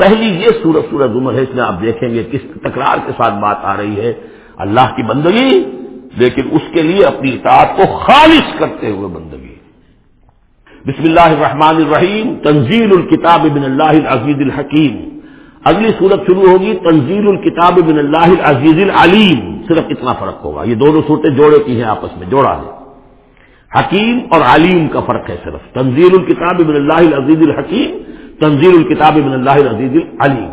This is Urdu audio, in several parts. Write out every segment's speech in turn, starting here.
پہلی یہ سورت سورت عمر ہے، اس میں آپ دیکھیں گے کس تکرار کے ساتھ بات آ رہی ہے۔ اللہ کی بندگی، لیکن اس کے لیے اپنی اطاعت کو خالص کرتے ہوئے بندگی۔ بسم اللہ الرحمن الرحیم، تنزیل الکتاب بن اللہ العزیز الحکیم۔ اگلی صورت شروع ہوگی، تنزیل الکتاب بن اللہ العزیز العلیم۔ صرف اتنا فرق ہوگا۔ یہ دونوں صورتیں جوڑے کی ہیں، آپس میں جوڑا ہے۔ حکیم اور علیم کا فرق ہے صرف۔ تنزیل الکتاب بن اللہ العزیز الحکیم تنزیل الکتاب بن اللہ العزیز العلیم۔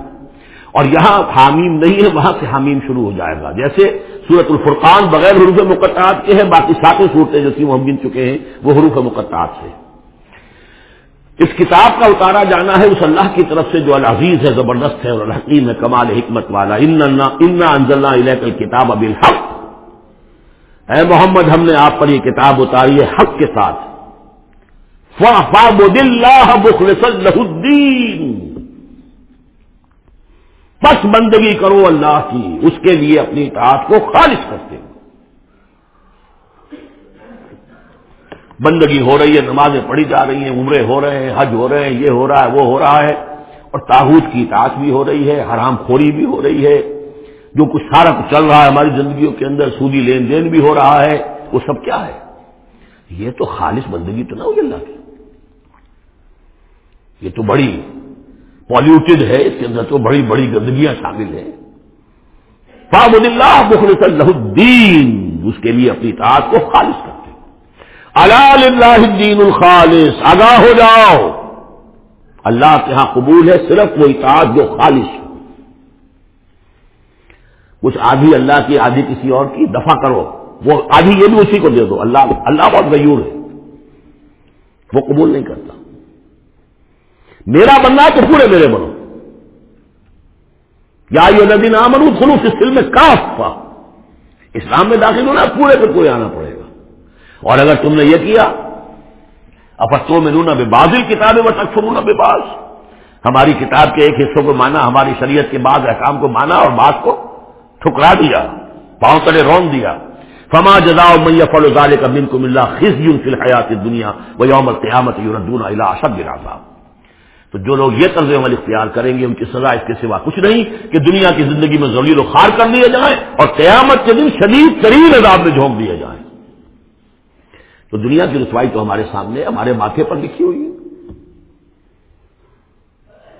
اور یہاں حامیم نہیں ہے، وہاں سے حامیم شروع ہو جائے گا۔ جیسے سورت الفرقان بغیر حروف مقطعات کے ہیں، باقی ساتوں صورتیں جو تھی وہ ہم گن چکے ہیں، وہ حروف مقطعات سے اس کتاب کا اتارا جانا ہے اس اللہ کی طرف سے جو العزیز ہے، زبردست ہے اور الحکیم ہے، کمال حکمت والا۔ انزلنا الیک کتاب اب الحق اے محمد، ہم نے آپ پر یہ کتاب اتاری ہے حق کے ساتھ۔ الدین بس بندگی کرو اللہ کی، اس کے لیے اپنی اطاعت کو خالص کرتے ہو بندگی ہو رہی ہے، نمازیں پڑھی جا رہی ہیں، عمرے ہو رہے ہیں، حج ہو رہے ہیں، یہ ہو رہا ہے، وہ ہو رہا ہے۔ اور تاحود کی اطاعت بھی ہو رہی ہے، حرام خوری بھی ہو رہی ہے۔ جو کچھ سارا کچھ چل رہا ہے، ہماری زندگیوں کے اندر سودی لین دین بھی ہو رہا ہے، وہ سب کیا ہے؟ یہ تو خالص بندگی تو نہ ہوگی اللہ کی۔ یہ تو بڑی پالیوٹیڈ ہے، اس کے اندر تو بڑی بڑی گندگیاں شامل ہیں۔ فاض اللہ اللہ الدین، اس کے لیے اپنی اطاعت کو خالص کرتے اللہ الدین الخالص، آگاہ ہو جاؤ۔ اللہ کے ہاں قبول ہے صرف وہ اطاعت جو خالص ہو۔ کچھ آدھی اللہ کی، آدھی کسی اور کی دفاع کرو۔ وہ آدھی یہ بھی اسی کو دے دو۔ اللہ اللہ بہت غیور ہے۔ وہ قبول نہیں کرتا۔ میرا بننا ہے تو پورے میرے بنو یا یہ ندی نام خلوص اس فلم میں کاف اسلام میں داخل ہونا پورے پہ پورے آنا پڑے گا۔ اور اگر تم نے یہ کیا اپستوں میں رونا بے بازل کتابیں بس اکثر بے باز ہماری کتاب کے ایک حصوں کو مانا، ہماری شریعت کے بعد احکام کو مانا اور بات کو ٹھکرا دیا، پاؤں تلے رون دیا۔ فما جزا میہ فلوزال کا بن کو ملا خز یون فی الحیات دنیا وہ یوم قیامت اشد صاحب تو جو لوگ یہ طرز عمل اختیار کریں گے ان کی سزا اس کے سوا کچھ نہیں کہ دنیا کی زندگی میں ضروری و خار کر دیے جائیں اور قیامت کے دن شدید ترین عذاب میں جھونک دیے جائیں تو دنیا کی رسوائی تو ہمارے سامنے، ہمارے ماتھے پر لکھی ہوئی ہے۔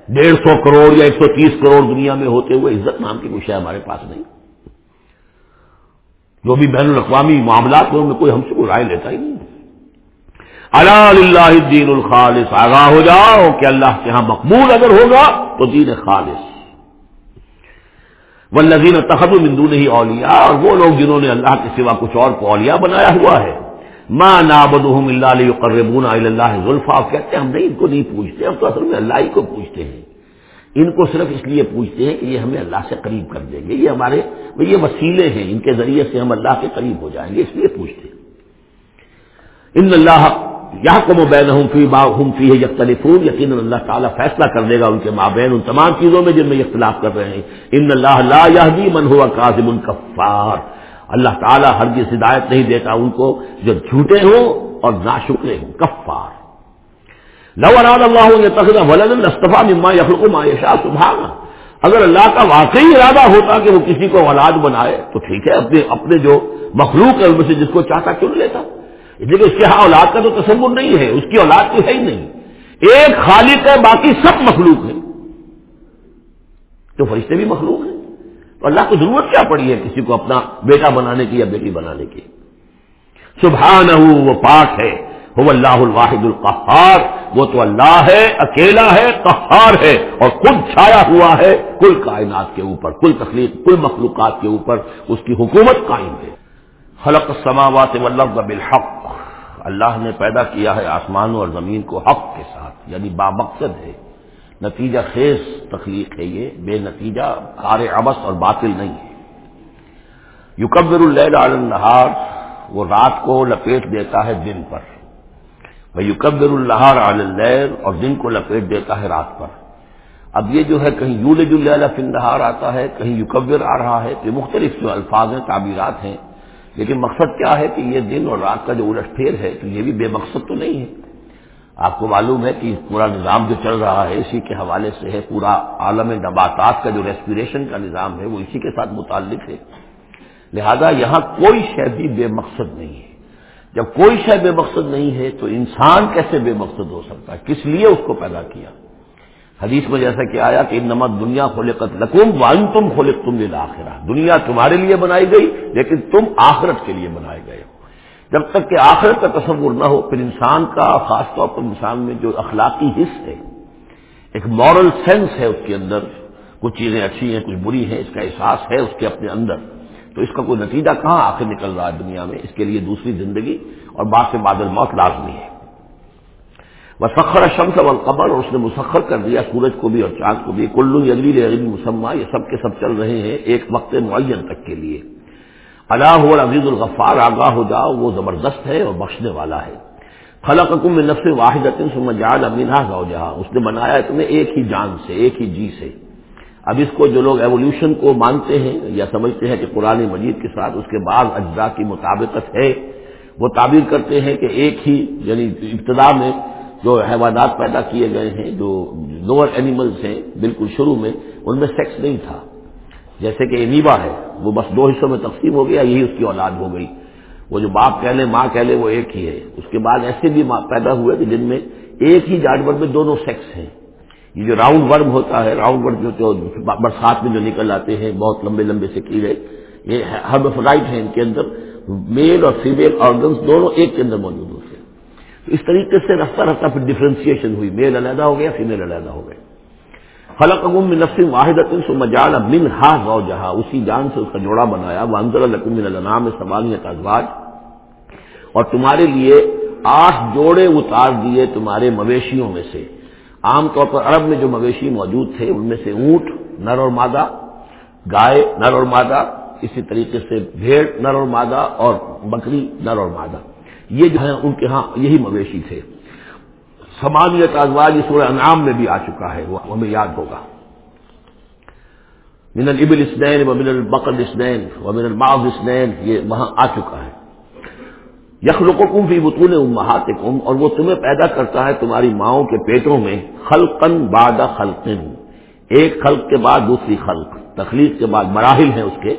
ڈیڑھ سو کروڑ یا ایک سو تیس کروڑ دنیا میں ہوتے ہوئے عزت نام کی کچھ ہے ہمارے پاس نہیں۔ جو بھی بین الاقوامی معاملات ہیں، ان میں کوئی ہم سے کوئی رائے لیتا ہی نہیں۔ اللہ الدین الخالص، آگاہ ہو جاؤ کہ اللہ کے ہاں مقبول اگر ہوگا تو دین خالص۔ وہ نظین تخب مندو نہیں اولیا اور وہ لوگ جنہوں نے اللہ کے سوا کچھ اور کو اولیا بنایا ہوا ہے۔ ماں نابدہم اللہ علیہ قربون اللہ ذلفا کہتے ہیں، ہم نہیں ان کو نہیں پوچھتے، ہم تو اصل میں اللہ ہی کو پوچھتے ہیں۔ ان کو صرف اس لیے پوچھتے ہیں کہ یہ ہمیں اللہ سے قریب کر دیں گے، یہ ہمارے، یہ وسیلے ہیں، ان کے ذریعے سے ہم اللہ کے قریب ہو جائیں گے، اس لیے پوچھتے ہیں۔ ان اللہ یا کو مبین ہوں فی با ہوں فی ہے یکتلفون یقین اللہ تعالیٰ فیصلہ کر دے گا ان کے مابین ان تمام چیزوں میں جن میں اختلاف کر رہے ہیں۔ ان اللہ لا یہدی من ہوا کاظم الکفار اللہ تعالیٰ ہرگز ہدایت نہیں دیتا ان کو جو جھوٹے ہوں اور نا شکرے ہوں، کفار۔ لو اراد اللہ استفا مما یفرق ما یشاء سبحانہ۔ اگر اللہ کا واقعی ارادہ ہوتا کہ وہ کسی کو اولاد بنائے تو ٹھیک ہے، اپنے اپنے جو مخلوق ہے ان میں سے جس کو چاہتا چن لیتا۔ لیکن اس کے ہاں اولاد کا تو تصور نہیں ہے، اس کی اولاد تو ہے ہی نہیں۔ ایک خالق ہے، باقی سب مخلوق ہے تو فرشتے بھی مخلوق ہیں۔ تو اللہ کو ضرورت کیا پڑی ہے کسی کو اپنا بیٹا بنانے کی یا بیٹی بنانے کی؟ سبحان وہ پاک ہے۔ وہ اللہ الواحد القحار وہ تو اللہ ہے، اکیلا ہے، قہار ہے۔ اور خود چھایا ہوا ہے، کل کائنات کے اوپر، کل تخلیق، کل مخلوقات کے اوپر۔ اس کی حکومت قائم ہے۔ خلق السماوات والارض بالحق۔ اللہ نے پیدا کیا ہے آسمانوں اور زمین کو حق کے ساتھ یعنی بامقصد ہے۔ نتیجہ خیز تخلیق ہے یہ، بے نتیجہ کار ابس اور باطل نہیں ہے۔ یوکبر اللیل علی النہار، وہ رات کو لپیٹ دیتا ہے دن پر۔ وہ یوکبر الحار علی اللیل اور دن کو لپیٹ دیتا ہے رات پر۔ اب یہ جو ہے کہیں یول اللیل فی النہار آتا ہے، کہیں یوکبر آ رہا ہے کہ مختلف جو الفاظ ہیں، تعبیرات ہیں۔ لیکن مقصد کیا ہے کہ یہ دن اور رات کا جو الٹ پھیر ہے تو یہ بھی بے مقصد تو نہیں ہے۔ آپ کو معلوم ہے کہ پورا نظام جو چل رہا ہے اسی کے حوالے سے ہے پورا عالم نباتات کا جو ریسپریشن کا نظام ہے وہ اسی کے ساتھ متعلق ہے۔ لہذا یہاں کوئی شے بھی بے مقصد نہیں ہے۔ جب کوئی شے بے مقصد نہیں ہے تو انسان کیسے بے مقصد ہو سکتا ہے؟ کس لیے اس کو پیدا کیا؟ حدیث میں جیسا کہ آیا کہ نمک دنیا خلقت لکوم وان تم خلق تم دنیا تمہارے لیے بنائی گئی، لیکن تم آخرت کے لیے بنائے گئے ہو۔ جب تک کہ آخرت کا تصور نہ ہو، پھر انسان کا خاص طور پر انسان میں جو اخلاقی حص ہے، ایک مورل سینس ہے اس کے اندر، کچھ چیزیں اچھی ہیں، کچھ بری ہیں، اس کا احساس ہے اس کے اپنے اندر۔ تو اس کا کوئی نتیجہ کہاں آخر نکل رہا ہے دنیا میں؟ اس کے لیے دوسری زندگی اور بعد سے بادل موت لازمی ہے۔ وہ سخر شمس و قبر اور اس نے مسخر کر دیا سورج کو بھی اور چاند کو بھی۔ کلو یلی مسمہ یہ سب کے سب چل رہے ہیں ایک وقت معین تک کے لیے۔ اللہ عزیز الغفار، آگاہ ہو جاؤ، وہ زبردست ہے اور بخشنے والا ہے۔ خلق حکم نفس واحد جان امینہ گاؤ جہاں اس نے بنایا تمہیں ایک ہی جان سے، ایک ہی جی سے۔ اب اس کو جو لوگ ایولیوشن کو مانتے ہیں یا سمجھتے ہیں کہ قرآن مجید کے ساتھ اس کے بعد اجزاء کی مطابقت ہے، وہ تعبیر کرتے ہیں کہ ایک ہی یعنی ابتدا میں جو حیوانات پیدا کیے گئے ہیں، جو لوور اینیملس ہیں، بالکل شروع میں، ان میں سیکس نہیں تھا۔ جیسے کہ انیبا ہے، وہ بس دو حصوں میں تقسیم ہو گیا، یہی اس کی اولاد ہو گئی۔ وہ جو باپ کہہ لے، ماں کہہ لے، وہ ایک ہی ہے۔ اس کے بعد ایسے بھی پیدا ہوئے کہ جن میں ایک ہی جانور میں دونوں سیکس ہیں۔ یہ جو راؤنڈ ورم ہوتا ہے راؤنڈ ورم جو برسات میں جو نکل آتے ہیں، بہت لمبے لمبے سے کیڑے، یہ ہربفرائٹ ہیں ان کے اندر۔ میل اور فیمیل آرگنس دونوں ایک کے اندر موجود ہوتے ہیں۔ اس طریقے سے رفتہ رفتہ پھر ڈفرینسیشن ہوئی میل علیحدہ ہو گیا فیمیل علیحدہ ہو گئے۔ خلق من نفس واحد مجال من ہا گو جہاں اسی جان سے اس کا جوڑا بنایا وہ انضر القم النام سبانیت ازواج۔ اور تمہارے لیے آٹھ جوڑے اتار دیے تمہارے مویشیوں میں سے۔ عام طور پر عرب میں جو مویشی موجود تھے، ان میں سے اونٹ، نر اور مادہ، گائے، نر اور مادہ، اسی طریقے سے بھیڑ، نر اور مادہ، اور بکری، نر اور مادہ۔ یہ جو ہے ان کے ہاں یہی مویشی تھے۔ سمانیت ازواج سورہ انعام میں بھی آ چکا ہے، وہ ہمیں یاد ہوگا۔ من البل اسنین و من البقر اسنین و من الماغ اسنین یہ وہاں آ چکا ہے۔ یخلقکم فی بطون امہاتکم، اور وہ تمہیں پیدا کرتا ہے تمہاری ماؤں کے پیٹوں میں خلقن بعد خلقن ایک خلق کے بعد دوسری خلق، تخلیق کے بعد مراحل ہیں اس کے۔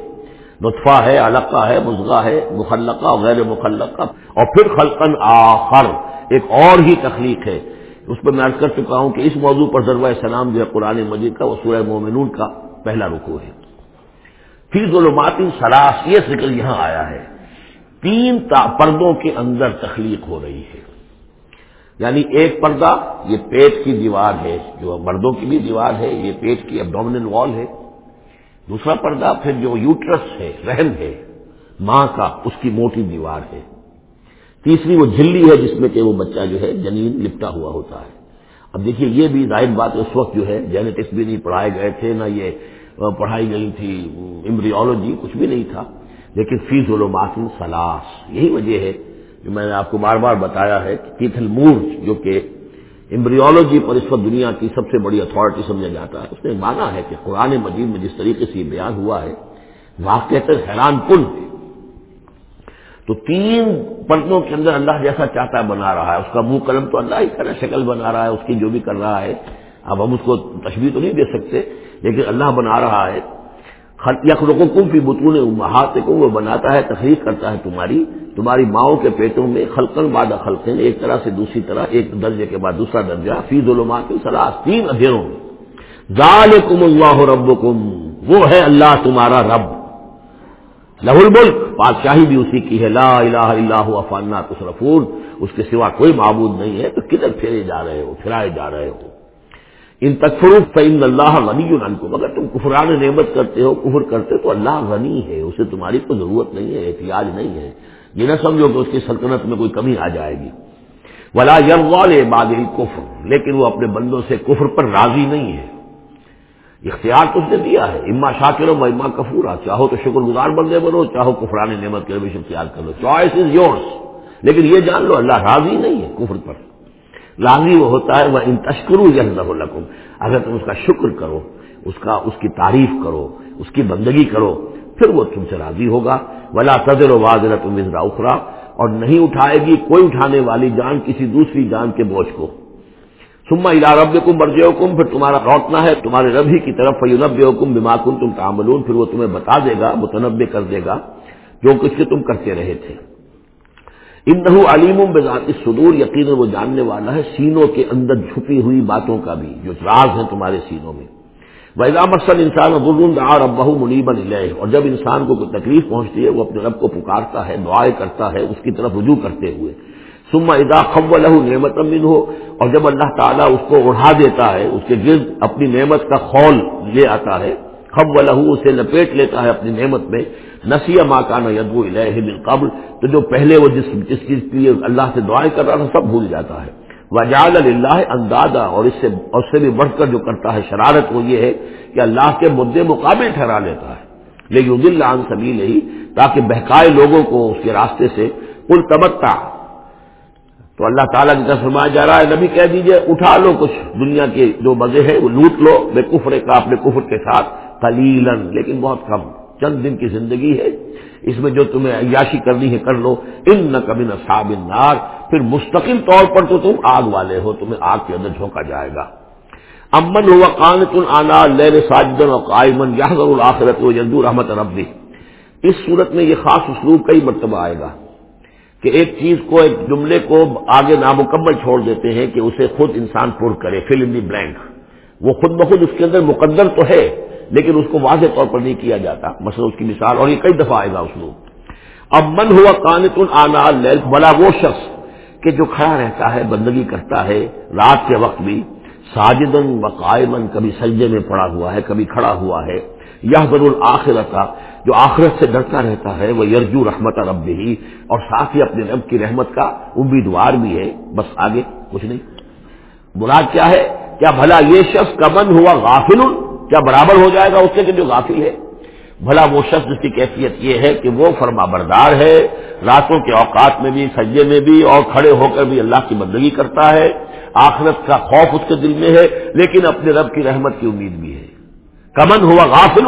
نطفہ ہے، علقہ ہے مزغہ ہے، مخلقہ، غیر مخلقہ اور پھر خلقن آخر، ایک اور ہی تخلیق ہے۔ اس پر میں عرض کر چکا ہوں کہ اس موضوع پر ضرور سلام جو ہے قرآن مجید کا، وہ سورہ مومنون کا پہلا رکو ہے۔ پھر ظلمات سلاس یہ ذکر یہاں آیا ہے۔ تین پردوں کے اندر تخلیق ہو رہی ہے۔ یعنی ایک پردہ، یہ پیٹ کی دیوار ہے، جو مردوں کی بھی دیوار ہے، یہ پیٹ کی ابڈومنل وال ہے۔ دوسرا پردہ پھر جو یوٹرس ہے، رحم ہے، ماں کا، اس کی موٹی دیوار ہے۔ تیسری وہ جھلی ہے جس میں کہ وہ بچہ جو ہے، جنین لپٹا ہوا ہوتا ہے۔ اب دیکھیے، یہ بھی ظاہر بات اس وقت جو ہے جینیٹکس بھی نہیں پڑھائے گئے تھے، نہ یہ پڑھائی گئی تھی امبریولوجی کچھ بھی نہیں تھا۔ لیکن فیس ظلمات سلاس، یہی وجہ ہے جو میں نے آپ کو بار بار بتایا ہے کہ کیتھل مور جو کہ امبریولوجی پر اس وقت دنیا کی سب سے بڑی اتھارٹی سمجھا جاتا ہے۔ اس نے مانا ہے کہ قرآن مجید میں جس طریقے سے یہ بیان ہوا ہے واقع حیران کن ہے۔ تو تین پردوں کے اندر اللہ جیسا چاہتا ہے بنا رہا ہے، اس کا منہ قلم تو اللہ ہی طرح شکل بنا رہا ہے، اس کی جو بھی کر رہا ہے۔ اب ہم اس کو تشبیح تو نہیں دے سکتے، لیکن اللہ بنا رہا ہے۔ یخرقم کی بتون ہاتھ کو وہ بناتا ہے، تخلیق کرتا ہے تمہاری تمہاری ماؤں کے پیٹوں میں خلقن بعد خلقن ایک طرح سے دوسری طرح، ایک درجے کے بعد دوسرا درجہ، فی ظلمات سلاح تین ادھیروں میں۔ ذالکم اللہ ربکم، وہ ہے اللہ تمہارا رب۔ لہ الملک، بادشاہی بھی اسی کی ہے۔ لا الہ الا هو افانا تصرفون۔ اس کے سوا کوئی معبود نہیں ہے، تو کدھر پھیرے جا رہے ہو، پھرائے جا رہے ہو؟ ان تکفروف فعین اللہ غنی کو اگر تم کفران نعمت کرتے ہو، کفر کرتے تو اللہ غنی ہے، اسے تمہاری کوئی ضرورت نہیں ہے، احتیاج نہیں ہے۔ یہ نہ سمجھو کہ اس کی سلطنت میں کوئی کمی آ جائے گی۔ ولا یم والے بادری کفر لیکن وہ اپنے بندوں سے کفر پر راضی نہیں ہے۔ اختیار تو اس نے دیا ہے۔ اما شاکر و اما کفورا چاہو تو شکر گزار بندے بنو، چاہو کفران نعمت کے روش اختیار کر لو۔ چوائس از یورس لیکن یہ جان لو، اللہ راضی نہیں ہے کفر پر۔ راضی وہ ہوتا ہے وہ ان تشکرو لکم اگر تم اس کا شکر کرو، اس کا، اس کی تعریف کرو، اس کی بندگی کرو، پھر وہ تم سے راضی ہوگا۔ ولا صدر و واضح تم اخرا اور نہیں اٹھائے گی کوئی اٹھانے والی جان کسی دوسری جان کے بوجھ کو۔ سما الا رب کم برج حکم پھر تمہارا روٹنا ہے، تمہارے ربی کی طرف۔ فیونب حکم بماکن تم تعملون۔ پھر وہ تمہیں بتا دے گا متنوع کر دے گا، جو کچھ کے تم کرتے رہے تھے۔ ان علیم بذات صدور یقین وہ جاننے والا ہے، سینوں کے اندر چھپی ہوئی باتوں کا بھی، جو راز ہیں تمہارے سینوں میں۔ ویزا مسل انسان غرون آر ابہ منیبن علیہ اور جب انسان کو کوئی تکلیف پہنچتی ہے، وہ اپنے رب کو پکارتا ہے، دعائیں کرتا ہے، اس کی طرف رجوع کرتے ہوئے۔ سما ادا خب لہ نعمت امن ہو اور جب اللہ تعالیٰ اس کو اڑا دیتا ہے، اس کے گرد اپنی نعمت کا خول لے آتا ہے خب لہو اسے لپیٹ لیتا ہے اپنی نعمت میں، نسیہ ماں کا یدو الہ قبل، تو جو پہلے وہ جس جس چیز کے لیے اللہ سے دعائیں کر رہا تھا، سب بھول جاتا ہے۔ وجال اللہ اندازہ اور اس سے، اور سے بھی بڑھ کر جو کرتا ہے شرارت وہ یہ ہے کہ اللہ کے مدے مقابل ٹھہرا لیتا ہے۔ لیکن دل عن سبھی ہی تاکہ بہکائے لوگوں کو اس کے راستے سے۔ کل تبتا تو اللہ تعالیٰ کی طرف فرمایا جا رہا ہے، نبی کہہ دیجیے، اٹھا لو کچھ دنیا کے جو مزے ہیں، وہ لوٹ لو، بے کفرے کا، اپنے کفر کے ساتھ۔ کلیلن لیکن بہت کم۔ چند دن کی زندگی ہے۔ اس میں جو تمہیں عیاشی کرنی ہے، کر لو۔ ان نہ کبھی نہ نار پھر مستقل طور پر تو تم آگ والے ہو، تمہیں آگ کے اندر جھونکا جائے گا۔ امن ہوا کان تن آنا لیر ساجدن اور قائمن یا آخرت و یدور رحمت ربی۔ اس صورت میں یہ خاص اسلوب کئی مرتبہ آئے گا کہ ایک چیز کو، ایک جملے کو آگے نامکمل چھوڑ دیتے ہیں کہ اسے خود انسان پر کرے۔ Fill in the blank. وہ خود بخود اس کے اندر مقدر تو ہے۔ لیکن اس کو واضح طور پر نہیں کیا جاتا۔ مثلا اس کی مثال، اور یہ کئی دفعہ آئے گا اس لوگ اب من ہوا کانتن آنا لیل بلا وہ شخص کہ جو کھڑا رہتا ہے، بندگی کرتا ہے، رات کے وقت بھی ساجدن و قائمن کبھی سجدے میں پڑا ہوا ہے، کبھی کھڑا ہوا ہے۔ یہ ضرور آخرت جو آخرت سے ڈرتا رہتا ہے، وہ یرجو رحمت رب بھی اور ساتھ ہی اپنے رب کی رحمت کا امیدوار بھی ہے۔ بس آگے کچھ نہیں۔ مراد کیا ہے؟ کیا بھلا یہ شخص کمن ہوا غافل کیا برابر ہو جائے گا اس سے کہ جو غافل ہے؟ بھلا وہ شخص جس کی کیفیت یہ ہے کہ وہ فرما بردار ہے، راتوں کے اوقات میں بھی سجے میں بھی، اور کھڑے ہو کر بھی اللہ کی بندگی کرتا ہے۔ آخرت کا خوف اس کے دل میں ہے، لیکن اپنے رب کی رحمت کی امید بھی ہے۔ کمن ہوا غافل؟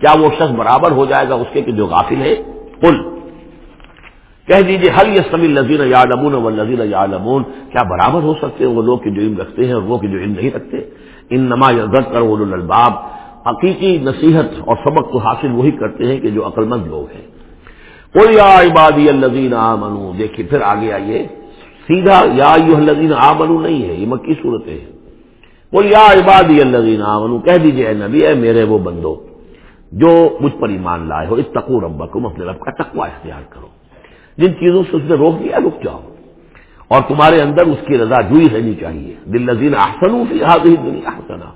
کیا وہ شخص برابر ہو جائے گا اس کے کہ جو غافل ہے؟ کل کہہ دیجیے ہر یہ سمی یا لمون و لذین یا کیا برابر ہو سکتے ہیں وہ لوگ جو علم رکھتے ہیں اور وہ جو علم نہیں رکھتے؟ ان نما یزت کر الباب حقیقی نصیحت اور سبق کو حاصل وہی کرتے ہیں کہ جو عقل مند لوگ ہیں۔ کوئی یا عبادی الزین آ منو دیکھیے پھر آگے آئیے۔ سیدھا یا الزین آ منو نہیں ہے، یہ مکی صورتیں ہیں۔ کوئی یا عبادی الزین آ کہہ دیجیے اے نبی، اے میرے وہ بندو، جو مجھ پر ایمان لائے ہو اس تقور ربکم، اپنے رب کا تقوا اختیار کرو۔ جن چیزوں سے اس نے روک دیا رک جاؤ۔ اور تمہارے اندر اس کی رضا جوئی رہنی چاہیے۔ دل نظین احسن فی حاضر دنیا حسنا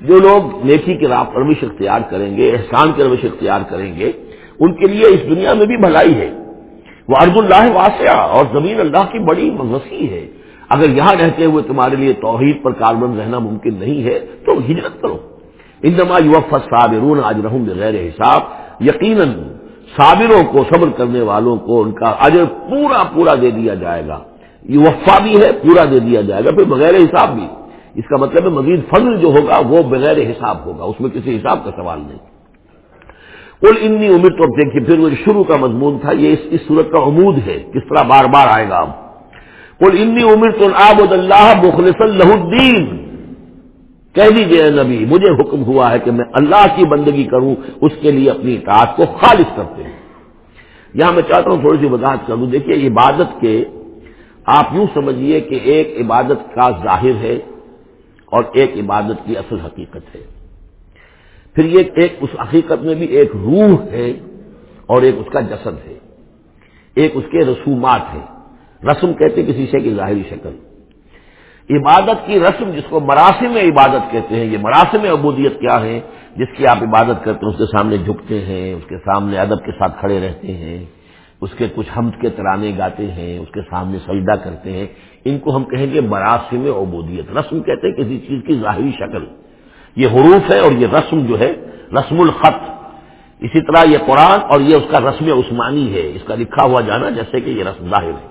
جو لوگ نیکی کے راہ پروش اختیار کریں گے، احسان کے روش اختیار کریں گے، ان کے لیے اس دنیا میں بھی بھلائی ہے۔ وہ ارد اللہ واسعہ، اور زمین اللہ کی بڑی وسیع ہے۔ اگر یہاں رہتے ہوئے تمہارے لیے توحید پر کاربند رہنا ممکن نہیں ہے، تو ہجرت کرو۔ انما یوف صابرون آج رحم بغیر حساب۔ یقیناً صابروں کو صبر کرنے والوں کو ان کا اجر پورا پورا دے دیا جائے گا۔ وفا بھی ہے، پورا دے دیا جائے گا، پھر بغیر حساب بھی۔ اس کا مطلب ہے مزید فضل جو ہوگا، وہ بغیر حساب ہوگا، اس میں کسی حساب کا سوال نہیں۔ کل انی امید تو دیکھیے، پھر وہ شروع کا مضمون تھا، یہ اس صورت کا عمود ہے، کس طرح بار بار آئے گا۔ اب کل انی امید تو آبد اللہ مخلص اللہ الدین۔ کہہ دیجیے نبی، مجھے حکم ہوا ہے کہ میں اللہ کی بندگی کروں، اس کے لیے اپنی اطاعت کو خالص کرتے ہیں۔ یہاں میں چاہتا ہوں تھوڑی سی وضاحت کروں دیکھیے، عبادت کے آپ یوں سمجھیے کہ ایک عبادت کا ظاہر ہے اور ایک عبادت کی اصل حقیقت ہے۔ پھر یہ ایک اس حقیقت میں بھی ایک روح ہے اور ایک اس کا جسد ہے۔ ایک اس کے رسومات ہے رسم کہتے کسی شے کی ظاہری شکل۔ عبادت کی رسم جس کو مراسم عبادت کہتے ہیں، یہ مراسم عبودیت کیا ہے؟ جس کی آپ عبادت کرتے ہیں، اس کے سامنے جھکتے ہیں، اس کے سامنے ادب کے ساتھ کھڑے رہتے ہیں۔ اس کے کچھ حمد کے ترانے گاتے ہیں، اس کے سامنے سجدہ کرتے ہیں۔ ان کو ہم کہیں گے مراسم عبودیت، رسم کہتے ہیں کسی چیز کی ظاہری شکل۔ یہ حروف ہے اور یہ رسم جو ہے، رسم الخط۔ اسی طرح یہ قرآن اور یہ اس کا رسم عثمانی ہے، اس کا لکھا ہوا جانا جیسے کہ یہ رسم ظاہر ہے۔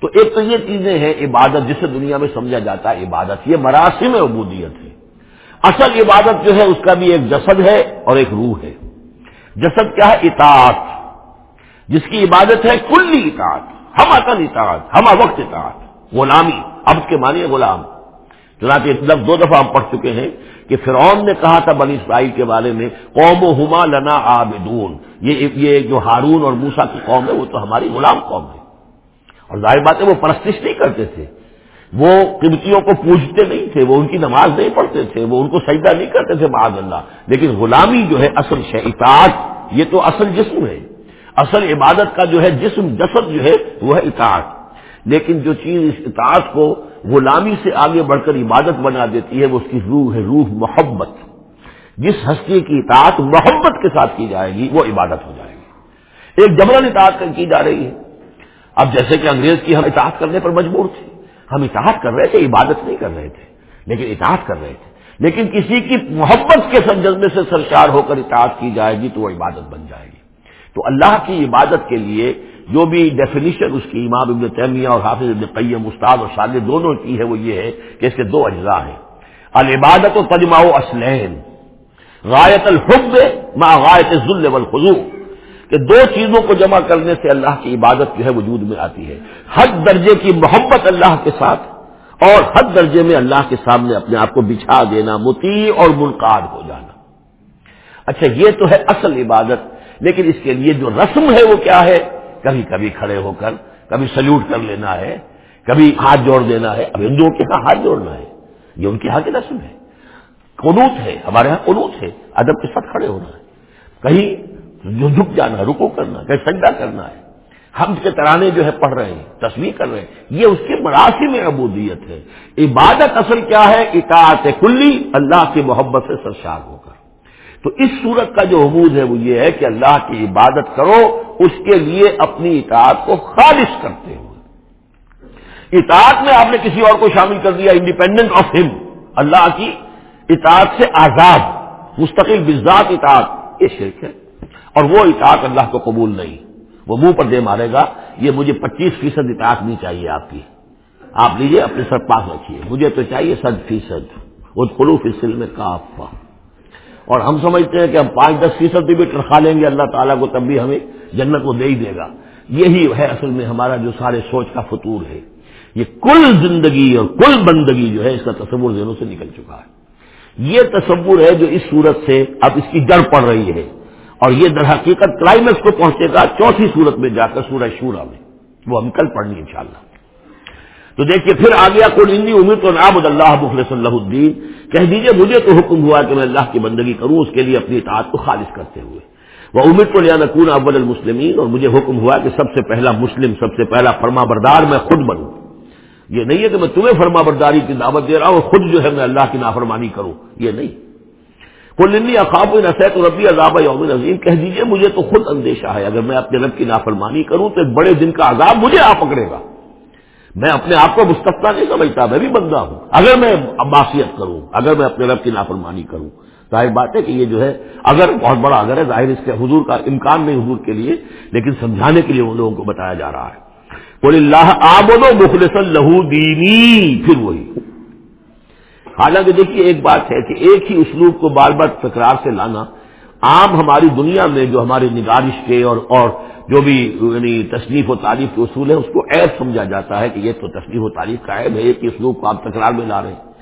تو ایک تو یہ چیزیں ہیں، عبادت جسے دنیا میں سمجھا جاتا ہے، عبادت۔ یہ مراسم عبودیت ہے۔ اصل عبادت جو ہے، اس کا بھی ایک جسد ہے اور ایک روح ہے۔ جسد کیا ہے؟ اطاعت۔ جس کی عبادت ہے کلی اطاعت، ہم عقل اطاعت، ہم وقت اطاعت۔ غلامی، اب کے معنی غلام۔ چنانچہ لفظ دو دفعہ ہم پڑھ چکے ہیں کہ فرعون نے کہا تھا بنی اسرائیل کے بارے میں، قوم و ہما لنا آبدون یہ جو ہارون اور موسا کی قوم ہے، وہ تو ہماری غلام قوم ہے۔ اور ظاہر بات ہے وہ پرستش نہیں کرتے تھے۔ وہ قبطیوں کو پوجتے نہیں تھے، وہ ان کی نماز نہیں پڑھتے تھے، وہ ان کو سجدہ نہیں کرتے تھے، معاذ اللہ۔ لیکن غلامی جو ہے اصل اطاعت یہ تو اصل جسم ہے۔ اصل عبادت کا جو ہے جسم جسد جو ہے وہ ہے اطاعت۔ لیکن جو چیز اس اطاعت کو غلامی سے آگے بڑھ کر عبادت بنا دیتی ہے، وہ اس کی روح ہے، روح محبت۔ جس ہستی کی اطاعت محبت کے ساتھ کی جائے گی، وہ عبادت ہو جائے گی۔ ایک جبرن اطاعت کی جا رہی ہے۔ اب جیسے کہ انگریز کی ہم اطاعت کرنے پر مجبور تھے۔ ہم اطاعت کر رہے تھے، عبادت نہیں کر رہے تھے، لیکن اطاعت کر رہے تھے۔ لیکن کسی کی محبت کے سنجزمے سے سرشار ہو کر اطاعت کی جائے گی تو وہ عبادت بن جائے گی۔ تو اللہ کی عبادت کے لیے جو بھی ڈیفینیشن اس کی امام ابن تیمیہ اور حافظ ابن قیم، استاد اور شاد دونوں کی ہے وہ یہ ہے کہ اس کے دو اجزاء ہیں۔ العبادت و تجماع اسلحین غایت الحب ما غایت ذل والخضوع، کہ دو چیزوں کو جمع کرنے سے اللہ کی عبادت جو ہے وجود میں آتی ہے۔ حد درجے کی محبت اللہ کے ساتھ اور حد درجے میں اللہ کے سامنے اپنے آپ کو بچھا دینا متی اور منقاد ہو جانا۔ اچھا یہ تو ہے اصل عبادت۔ لیکن اس کے لیے جو رسم ہے وہ کیا ہے؟ کبھی کبھی کھڑے ہو کر، کبھی سلیوٹ کر لینا ہے، کبھی ہاتھ جوڑ دینا ہے۔ اب ہندوؤں کے ہاں ہاتھ جوڑنا ہے۔ یہ ان کے ہاں کی رسم ہے۔ قنوت ہے، ہمارے ہاں قنوت ہے۔ ادب کے ساتھ کھڑے ہونا ہے۔ کہیں جو جھک جانا رکو کرنا کہیں سجدہ کرنا ہے۔ ہم کے ترانے جو ہے، پڑھ رہے ہیں تصویر کر رہے ہیں۔ یہ اس کے مراسی میں عبودیت ہے۔ عبادت اصل کیا ہے؟ اطاعت کلی، اللہ کی محبت سے سرشار ہو کر۔ تو اس صورت کا جو عبود ہے وہ یہ ہے کہ اللہ کی عبادت کرو، اس کے لیے اپنی اطاعت کو خالص کرتے ہوئے اطاعت میں آپ نے کسی اور کو شامل کر دیا انڈیپینڈنٹ آف ہم اللہ کی اطاعت سے آزاد، مستقل بزاد اطاعت۔ یہ شرک ہے۔ اور وہ اطاعت اللہ کو قبول نہیں۔ وہ منہ پر دے مارے گا، یہ مجھے پچیس فیصد اطاعت نہیں چاہیے آپ کی۔ آپ لیجیے اپنے سر پاس رکھیے۔ مجھے تو چاہیے صد فیصد۔ وہ خلوف اس میں کافا اور ہم سمجھتے ہیں کہ ہم پانچ دس فیصد بھی تنخواہ لیں گے، اللہ تعالیٰ کو تب بھی ہمیں جنت کو دے ہی دے گا۔ یہی ہے اصل میں ہمارا جو سارے سوچ کا فطور ہے۔ یہ کل زندگی اور کل بندگی جو ہے اس کا تصور ذہنوں سے نکل چکا ہے۔ یہ تصور ہے جو اس صورت سے اب اس کی جڑ پڑ رہی ہے۔ اور یہ در حقیقت کلائمیکس کو پہنچے گا چوتھی صورت میں جا کر سورہ شورا میں۔ وہ ہم کل پڑھنی انشاءاللہ۔ تو دیکھیے پھر آ گیا کوئی انی امید تو نابد اللہ مخلص اللہ الدین۔ کہہ دیجیے مجھے تو حکم ہوا کہ میں اللہ کی بندگی کروں، اس کے لیے اپنی اطاعت کو خالص کرتے ہوئے۔ وہ امید تو لیا یعنی نقون اول المسلمین، اور مجھے حکم ہوا کہ سب سے پہلا مسلم، سب سے پہلا فرما بردار میں خود بنوں۔ یہ نہیں ہے کہ میں تمہیں فرما برداری کی دعوت دے رہا ہوں اور خود جو ہے میں اللہ کی نافرمانی کروں۔ یہ نہیں۔ کلنی اقاب نسیت ربی عذاب یوم عظیم۔ کہہ دیجیے مجھے تو خود اندیشہ ہے، اگر میں اپنے رب کی نافرمانی کروں تو ایک بڑے دن کا عذاب مجھے آ پکڑے گا۔ میں اپنے آپ کو مستقبہ نہیں سمجھتا، میں بھی بندہ ہوں۔ اگر میں عباسیت کروں، اگر میں اپنے رب کی نافرمانی کروں، ظاہر بات ہے کہ یہ جو ہے، اگر بہت بڑا اگر ہے، ظاہر اس کے حضور کا امکان نہیں حضور کے لیے، لیکن سمجھانے کے لیے ان لوگوں کو بتایا جا رہا ہے۔ بول اللہ آبد و مخلص لہو دینی پھر وہی۔ حالانکہ دیکھیے، ایک بات ہے کہ ایک ہی اسلوب کو بار بار تکرار سے لانا، عام ہماری دنیا میں جو ہماری نگارش کے اور اور جو بھی یعنی تصنیف و تعریف کے اصول ہے اس کو عیب سمجھا جاتا ہے کہ یہ تو تصنیف و تعریف کا عیب ہے، ایک ہی اسلوب کو آپ تکرار میں لا رہے ہیں۔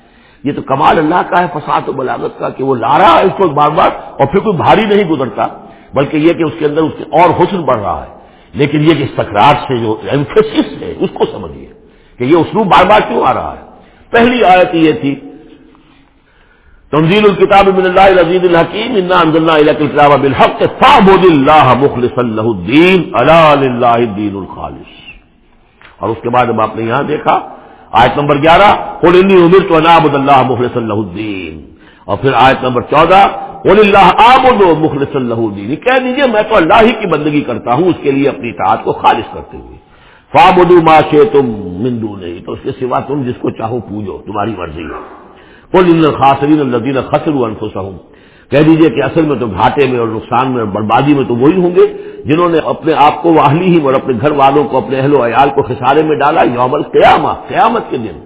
یہ تو کمال اللہ کا ہے، فساد و بلاغت کا، کہ وہ لا رہا ہے اس کو بار بار اور پھر کوئی بھاری نہیں گزرتا، بلکہ یہ کہ اس کے اندر اس کے اور حسن بڑھ رہا ہے۔ لیکن یہ کہ تکرار سے جو ایمفیسس ہے، اس کو سمجھیے کہ یہ اسلوب بار بار کیوں آ رہا ہے۔ پہلی آیت یہ تھی تنزیل الکتاب من اللہ العزیز الحکیم، انا انزلنا الیک الکتاب بالحق، فاعبد اللہ مخلصا له الدین، الا للہ الدین الخالص. اور اس کے بعد اب آپ نے یہاں دیکھا، آیت نمبر گیارہ، قل انی امرت ان اعبد اللہ مخلصا له الدین. اور پھر آیت نمبر چودہ، قل اللہ اعبد مخلصا له الدین. کہہ دیجیے، میں تو اللہ ہی کی بندگی کرتا ہوں، اس کے لیے اپنی اطاعت کو خالص کرتے ہوئے. فعبدوا ما شئتم من دونه تو اس کے سوا تم جس کو چاہو پوجو، تمہاری مرضی ہے۔ قل ان الخاسرین الذين خسروا انفسهم۔ کہہ دیجیے کہ اصل میں تو گھاٹے میں اور نقصان میں اور بربادی میں تو وہی ہوں گے جنہوں نے اپنے آپ کو واہلی ہی اور اپنے گھر والوں کو اپنے اہل و عیال کو خسارے میں ڈالا یوم القیامت، قیامت کے دن۔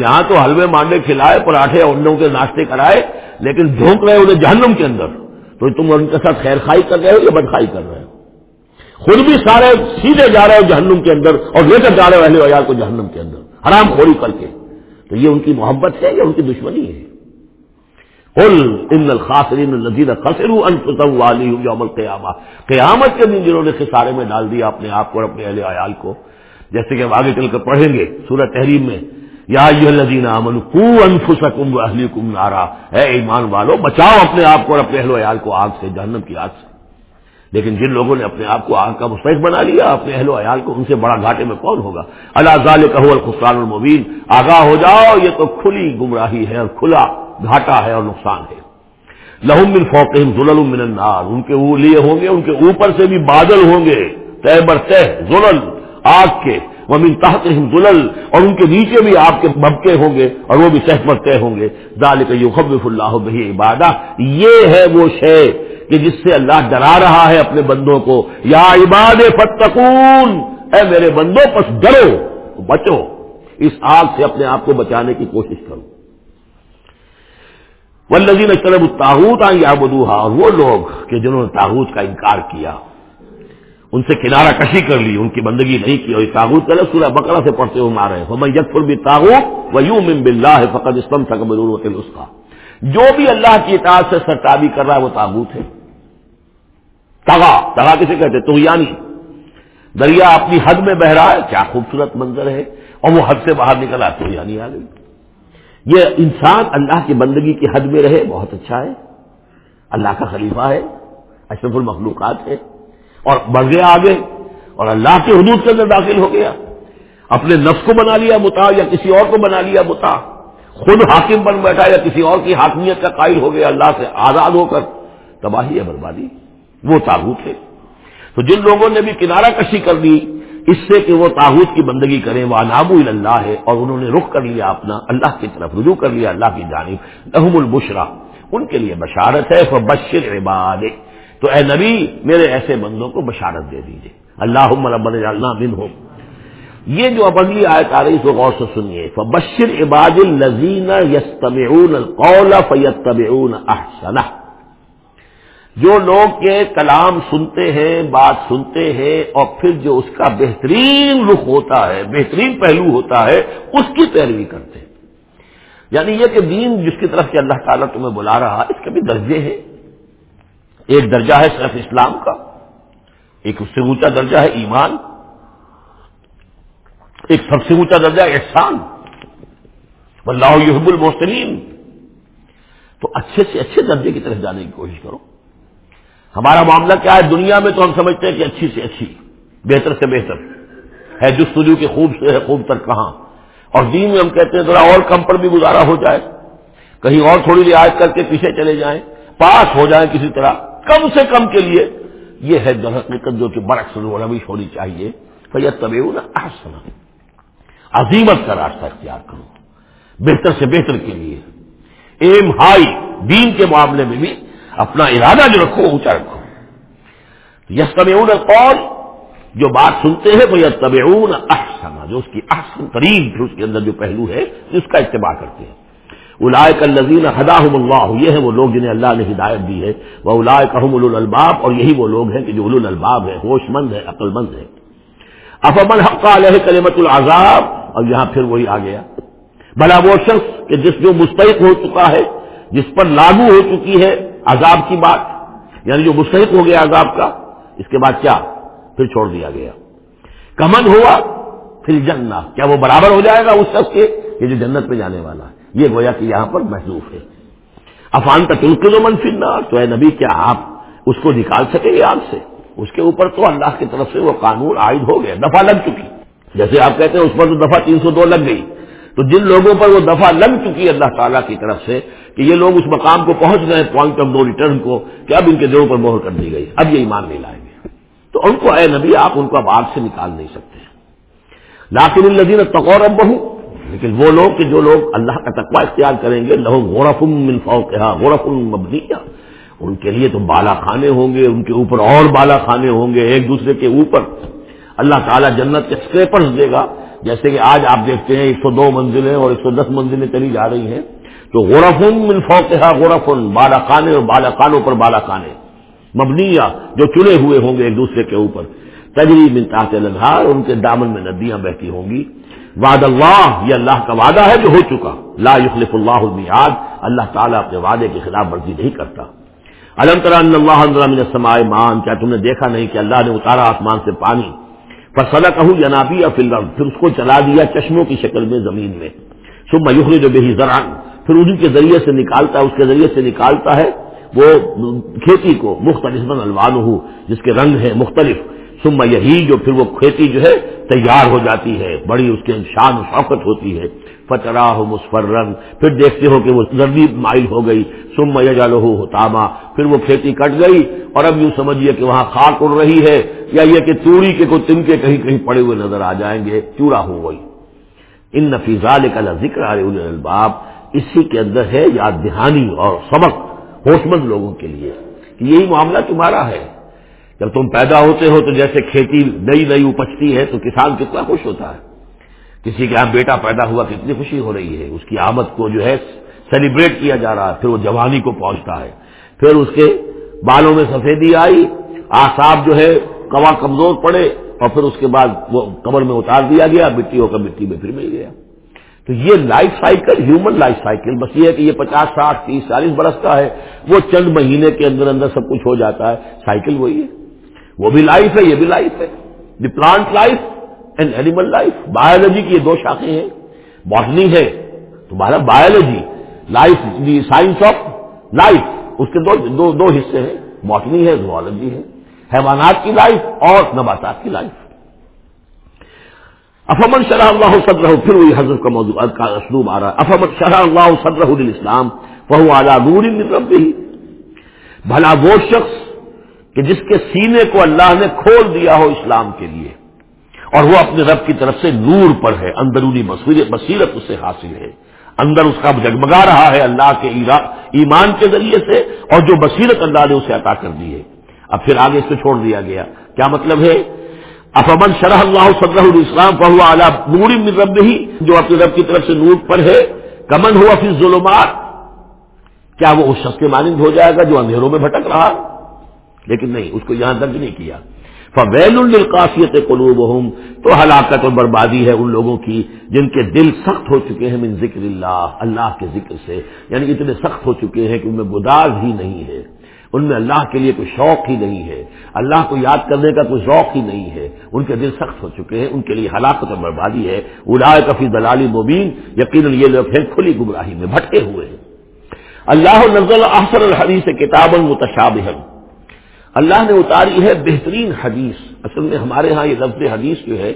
یہاں تو حلوے مانڈے کھلائے، پراٹھے انڈوں کے ناشتے کرائے، لیکن جھونک رہے انہیں جہنم کے اندر۔ تو تم ان کے ساتھ خیر خائی کر رہے ہو یا بدخائی کر رہے ہو؟ خود بھی سارے سیدھے جا رہے ہو جہنم کے اندر اور لے کر جا رہے ہو اہل ویال کو جہنم کے اندر، حرام خوری کر کے۔ تو یہ ان کی محبت ہے یا ان کی دشمنی ہے؟ ان الخاصرین النزیر خسر والی یوم القیامہ۔ قیامت کے دن جنہوں نے خسارے میں ڈال دیا اپنے آپ کو اور اپنے اہل عیال کو، جیسے کہ ہم آگے چل کر پڑھیں گے سورہ تحریم میں، یا الذین امن کو انفسکم و نارا۔ اے ایمان والو، بچاؤ اپنے آپ کو اور اپنے اہل عیال کو آگ سے، جہنم کی آگ سے۔ لیکن جن لوگوں نے اپنے آپ کو آگ کا مستحق بنا لیا، اپنے اہل و عیال کو ان سے بڑا گھاٹے میں کون ہوگا؟ اللہ ظال کہ الخسران المبین۔ آگاہ ہو جاؤ، یہ تو کھلی گمراہی ہے اور کھلا گھاٹا ہے اور نقصان ہے۔ لہم من فوقہم ظلل من النار۔ ان کے لیے ہوں گے، ان کے اوپر سے بھی بادل ہوں گے۔ تہ بر تہ ظلل، آگ کے۔ وہ من تحت ظلل، اور ان کے نیچے بھی آپ کے ببکے ہوں گے، اور وہ بھی سہ پر ہوں گے۔ ذالک یخوف اللہ بہی عبادہ۔ یہ ہے وہ شے کہ جس سے اللہ ڈرا رہا ہے اپنے بندوں کو۔ یا عباد فتقون اے میرے بندوں پس ڈرو، بچو۔ اس آگ سے اپنے آپ کو بچانے کی کوشش کرو۔ ولزین طلب تاحت آئیں یا بدوہا اور وہ لوگ کہ جنہوں نے تاحت کا انکار کیا۔ ان سے کنارہ کشی کر لی، ان کی بندگی نہیں کی، اور تاحت کا سورہ بکرا سے پڑھتے ہوئے مارے ہم یکفر بھی تاحت و یوں مم بلّہ فقط اسلم تھا اس کا جو بھی اللہ کی اطاعت سے سرتابی کر رہا ہے، وہ تابوت ہے۔ تغا تغا کسے کہتے تو یعنی دریا اپنی حد میں بہ رہا ہے، کیا خوبصورت منظر ہے۔ اور وہ حد سے باہر نکلا تو یعنی آ گئی۔ یہ انسان اللہ کی بندگی کی حد میں رہے، بہت اچھا ہے۔ اللہ کا خلیفہ ہے، اشرف المخلوقات ہے۔ اور بڑھ گیا آگے اور اللہ کے حدود کے اندر داخل ہو گیا۔ اپنے نفس کو بنا لیا متا یا کسی اور کو بنا لیا متا۔ خود حاکم بن بیٹھا یا کسی اور کی حاکمیت کا قائل ہو گیا، اللہ سے آزاد ہو کر۔ تباہی ہے، بربادی۔ وہ تاغوت ہے۔ تو جن لوگوں نے بھی کنارہ کشی کر دی، اس سے کہ وہ تاحت کی بندگی کریں۔ وہ انابو اللہ ہے اور انہوں نے رخ کر لیا اپنا، اللہ کی طرف رجوع کر لیا، اللہ کی جانب۔ لحم البشرا ان کے لیے بشارت ہے۔ بشر عباد تو اے نبی میرے ایسے بندوں کو بشارت دے دیجیے اللہ اللہ من ہو یہ جو اب اگلی آیت آ رہی اس کو غور سے سنیے۔ فبشر عباد الزین یستمعون القول فیتبعون احسنہ۔ جو لوگ کے کلام سنتے ہیں، بات سنتے ہیں، اور پھر جو اس کا بہترین رخ ہوتا ہے، بہترین پہلو ہوتا ہے، اس کی پیروی کرتے ہیں۔ یعنی یہ کہ دین جس کی طرف سے اللہ تعالیٰ تمہیں بلا رہا اس کے بھی درجے ہیں۔ ایک درجہ ہے صرف اسلام کا، ایک اس سے اونچا درجہ ہے ایمان، ایک سب سے اونچا درجہ ہے احسان۔ اللہ یحب المحسنین۔ تو اچھے سے اچھے درجے کی طرف جانے کی کوشش کرو۔ ہمارا معاملہ کیا ہے؟ دنیا میں تو ہم سمجھتے ہیں کہ اچھی سے اچھی، بہتر سے بہتر۔ ہے جستجو کے خوب سے ہے، خوب تر کہاں۔ اور دین میں ہم کہتے ہیں ذرا اور کم پر بھی گزارا ہو جائے، کہیں اور تھوڑی رعایت کر کے پیچھے چلے جائیں، پاس ہو جائیں کسی طرح۔ کم سے کم کے لیے یہ ہے حقیقت جو کہ برعکس روش ہونی چاہیے۔ فیت طبی احسن عظیمت کا راستہ اختیار کرو۔ بہتر سے بہتر کے لیے۔ ایم ہائی دین کے معاملے میں بھی اپنا ارادہ جو رکھو اونچا رکھو۔ یس طب قول جو بات سنتے ہیں وہ یہ طب احسن جو اس کی احسن ترین پھر اس کے اندر جو پہلو ہے، اس کا اتباع کرتے ہیں۔ الائے کا لذین اللہ، یہ ہے وہ لوگ جنہیں اللہ نے ہدایت دی ہے۔ وہ الائے کہم الباب اور یہی وہ لوگ ہیں کہ جو اول الباب ہے ہوش مند ہے عقل مند ہے افمن حق علیہ کلمت العذاب، اور یہاں پھر وہی آ گیا۔ بھلا وہ شخص کہ جس جو مستحق ہو چکا ہے، جس پر لاگو ہو چکی ہے عذاب کی بات یعنی جو مستحق ہو گیا عذاب کا، اس کے بعد کیا؟ پھر چھوڑ دیا گیا۔ کمن ہوا؟ پھر جننا کیا وہ برابر ہو جائے گا اس شخص کے؟ یہ جو جنت پہ جانے والا ہے۔ یہ گویا کہ یہاں پر محسوس ہے۔ افان کا تلک و تو اے نبی کیا آپ اس کو نکال سکیں گے آپ سے؟ اس کے اوپر تو اللہ کی طرف سے وہ قانون عائد ہو گیا، دفعہ لگ چکی۔ جیسے آپ کہتے ہیں اس پر تو دفعہ تین سو دو لگ گئی۔ تو جن لوگوں پر وہ دفعہ لگ چکی ہے اللہ تعالیٰ کی طرف سے کہ یہ لوگ اس مقام کو پہنچ گئے پوائنٹ آف نو ریٹرن کو کہ اب ان کے دلوں پر مہر کر دی گئی۔ اب یہ ایمان نہیں لائیں گے۔ تو ان کو اے نبی آپ ان کو اب آگ سے نکال نہیں سکتے۔ لاکن الدین تقور اب بہو لیکن وہ لوگ کہ جو لوگ اللہ کا تقوی اختیار کریں گے، لہو غورف منفاؤ کہا غورف المبنیہ ان کے لیے تو بالا خانے ہوں گے، ان کے اوپر اور بالا خانے ہوں گے ایک دوسرے کے اوپر۔ اللہ تعالیٰ جنت کے اسکریپرز دے گا۔ جیسے کہ آج آپ دیکھتے ہیں، ایک سو دو منزلیں اور ایک سو دس منزلیں چلی جا رہی ہیں۔ تو غورفن من فوقها غورفن بالا خانے اور بالا خانوں پر بالا خانے۔ مبنیا جو چنے ہوئے ہوں گے ایک دوسرے کے اوپر۔ تجری من تحت الانہار، ان کے دامن میں ندیاں بہتی ہوں گی۔ وعد اللہ، یہ اللہ کا وعدہ ہے جو ہو چکا۔ لا یخلف اللہ المیعاد اللہ تعالیٰ اپنے وعدے کے خلاف ورزی نہیں کرتا۔ علم ترا اللہ من السماء مان کیا تم نے دیکھا نہیں کہ اللہ نے اتارا آسمان سے پانی؟ فصلا کہوں جنابی یا پھر اس کو چلا دیا چشموں کی شکل میں زمین میں۔ صبح یخرج بہی زران پھر ان کے ذریعے سے نکالتا ہے، اس کے ذریعے سے نکالتا ہے۔ وہ کھیتی کو مختلف الوان ہو جس کے رنگ ہیں مختلف۔ سما یہی جو پھر وہ کھیتی جو ہے تیار ہو جاتی ہے، بڑی اس کے شان و شوقت ہوتی ہے۔ فترا ہو مسفر رنگ پھر دیکھتے ہو کہ وہ زردی مائل ہو گئی۔ سم یجالو ہو تاما پھر وہ کھیتی کٹ گئی۔ اور اب یوں سمجھیے کہ وہاں خاک اڑ رہی ہے، یا یہ کہ چوڑی کے کوئی تنکے کہیں کہیں پڑے ہوئے نظر آ جائیں گے۔ چوڑا ہو گئی ان نفیزہ کا ذکر آ رہے الباب اسی کے اندر ہے یاد دہانی اور سبق ہوش مند لوگوں کے لیے۔ کہ یہی معاملہ تمہارا ہے۔ جب تم پیدا ہوتے ہو تو جیسے کھیتی نئی نئی اپجتی ہے تو کسان کتنا خوش ہوتا ہے۔ کسی کے یہاں بیٹا پیدا ہوا کتنی خوشی ہو رہی ہے۔ اس کی آمد کو جو ہے سیلیبریٹ کیا جا رہا ہے۔ پھر وہ جوانی کو پہنچتا ہے۔ پھر اس کے بالوں میں سفیدی آئی۔ آساب جو ہے کوا کمزور پڑے اور پھر اس کے بعد وہ کمر میں اتار دیا گیا۔ مٹی ہو کر مٹی میں پھر مل گیا۔ تو یہ life cycle human life cycle بس یہ ہے کہ یہ پچاس، ساٹھ، تیس، چالیس برس کا ہے۔ وہ چند مہینے کے اندر اندر سب کچھ ہو جاتا ہے۔ سائیکل وہی ہے۔ وہ بھی لائف ہے یہ بھی لائف ہے۔ The plant life and animal life. Biology کی یہ دو شاخیں ہیں۔ باٹنی ہے تمہارا biology life the science of life اس کے دو دو, دو حصے ہیں۔ باٹنی ہے زوالوجی ہے۔ حیوانات کی لائف اور نباتات کی لائف۔ افمن شرح اللہ صدر پھر وہی حضرت کا موضوع کا اسلوب آ رہا ہے۔ افمن شرح اللہ صدر اسلام وہ اعلیٰ نور رب ہی بھلا وہ شخص کہ جس کے سینے کو اللہ نے کھول دیا ہو اسلام کے لیے، اور وہ اپنے رب کی طرف سے نور پر ہے اندرونی بصیرت اس سے حاصل ہے۔ اندر اس کا جگمگا رہا ہے اللہ کے ایمان کے ذریعے سے، اور جو بصیرت اللہ نے اسے عطا کر دی ہے۔ اب پھر آگے اس کو چھوڑ دیا گیا۔ کیا مطلب ہے؟ افمن شرح اللہ صدر الاسلام کا ہوا اعلیٰ نور رب ہی جو اپنے رب کی طرف سے نور پر ہے۔ کمن ہوا پھر ظلمات کیا وہ اس شخص کے مانند ہو جائے گا جو اندھیروں میں بھٹک رہا لیکن نہیں، اس کو یہاں درج نہیں کیا۔ فویل القافیت قلوب تو ہلاکت اور بربادی ہے ان لوگوں کی جن کے دل سخت ہو چکے ہیں من ذکر اللہ اللہ کے ذکر سے یعنی اتنے سخت ہو چکے ہیں کہ ان میں گداز ہی نہیں ہے۔ ان میں اللہ کے لیے کوئی شوق ہی نہیں ہے۔ اللہ کو یاد کرنے کا کوئی ذوق ہی نہیں ہے۔ ان کے دل سخت ہو چکے ہیں، ان کے لیے ہلاکت اور بربادی ہے۔ اڑائے کفی دلالی مبین، یقیناً یہ لوگ پھر کھلی گمراہی میں بھٹکے ہوئے ہیں۔ اللہ نزل احسر الحدیث کتاب المتشاب اللہ نے اتاری ہے بہترین حدیث۔ اصل میں ہمارے ہاں یہ لفظ حدیث جو ہے،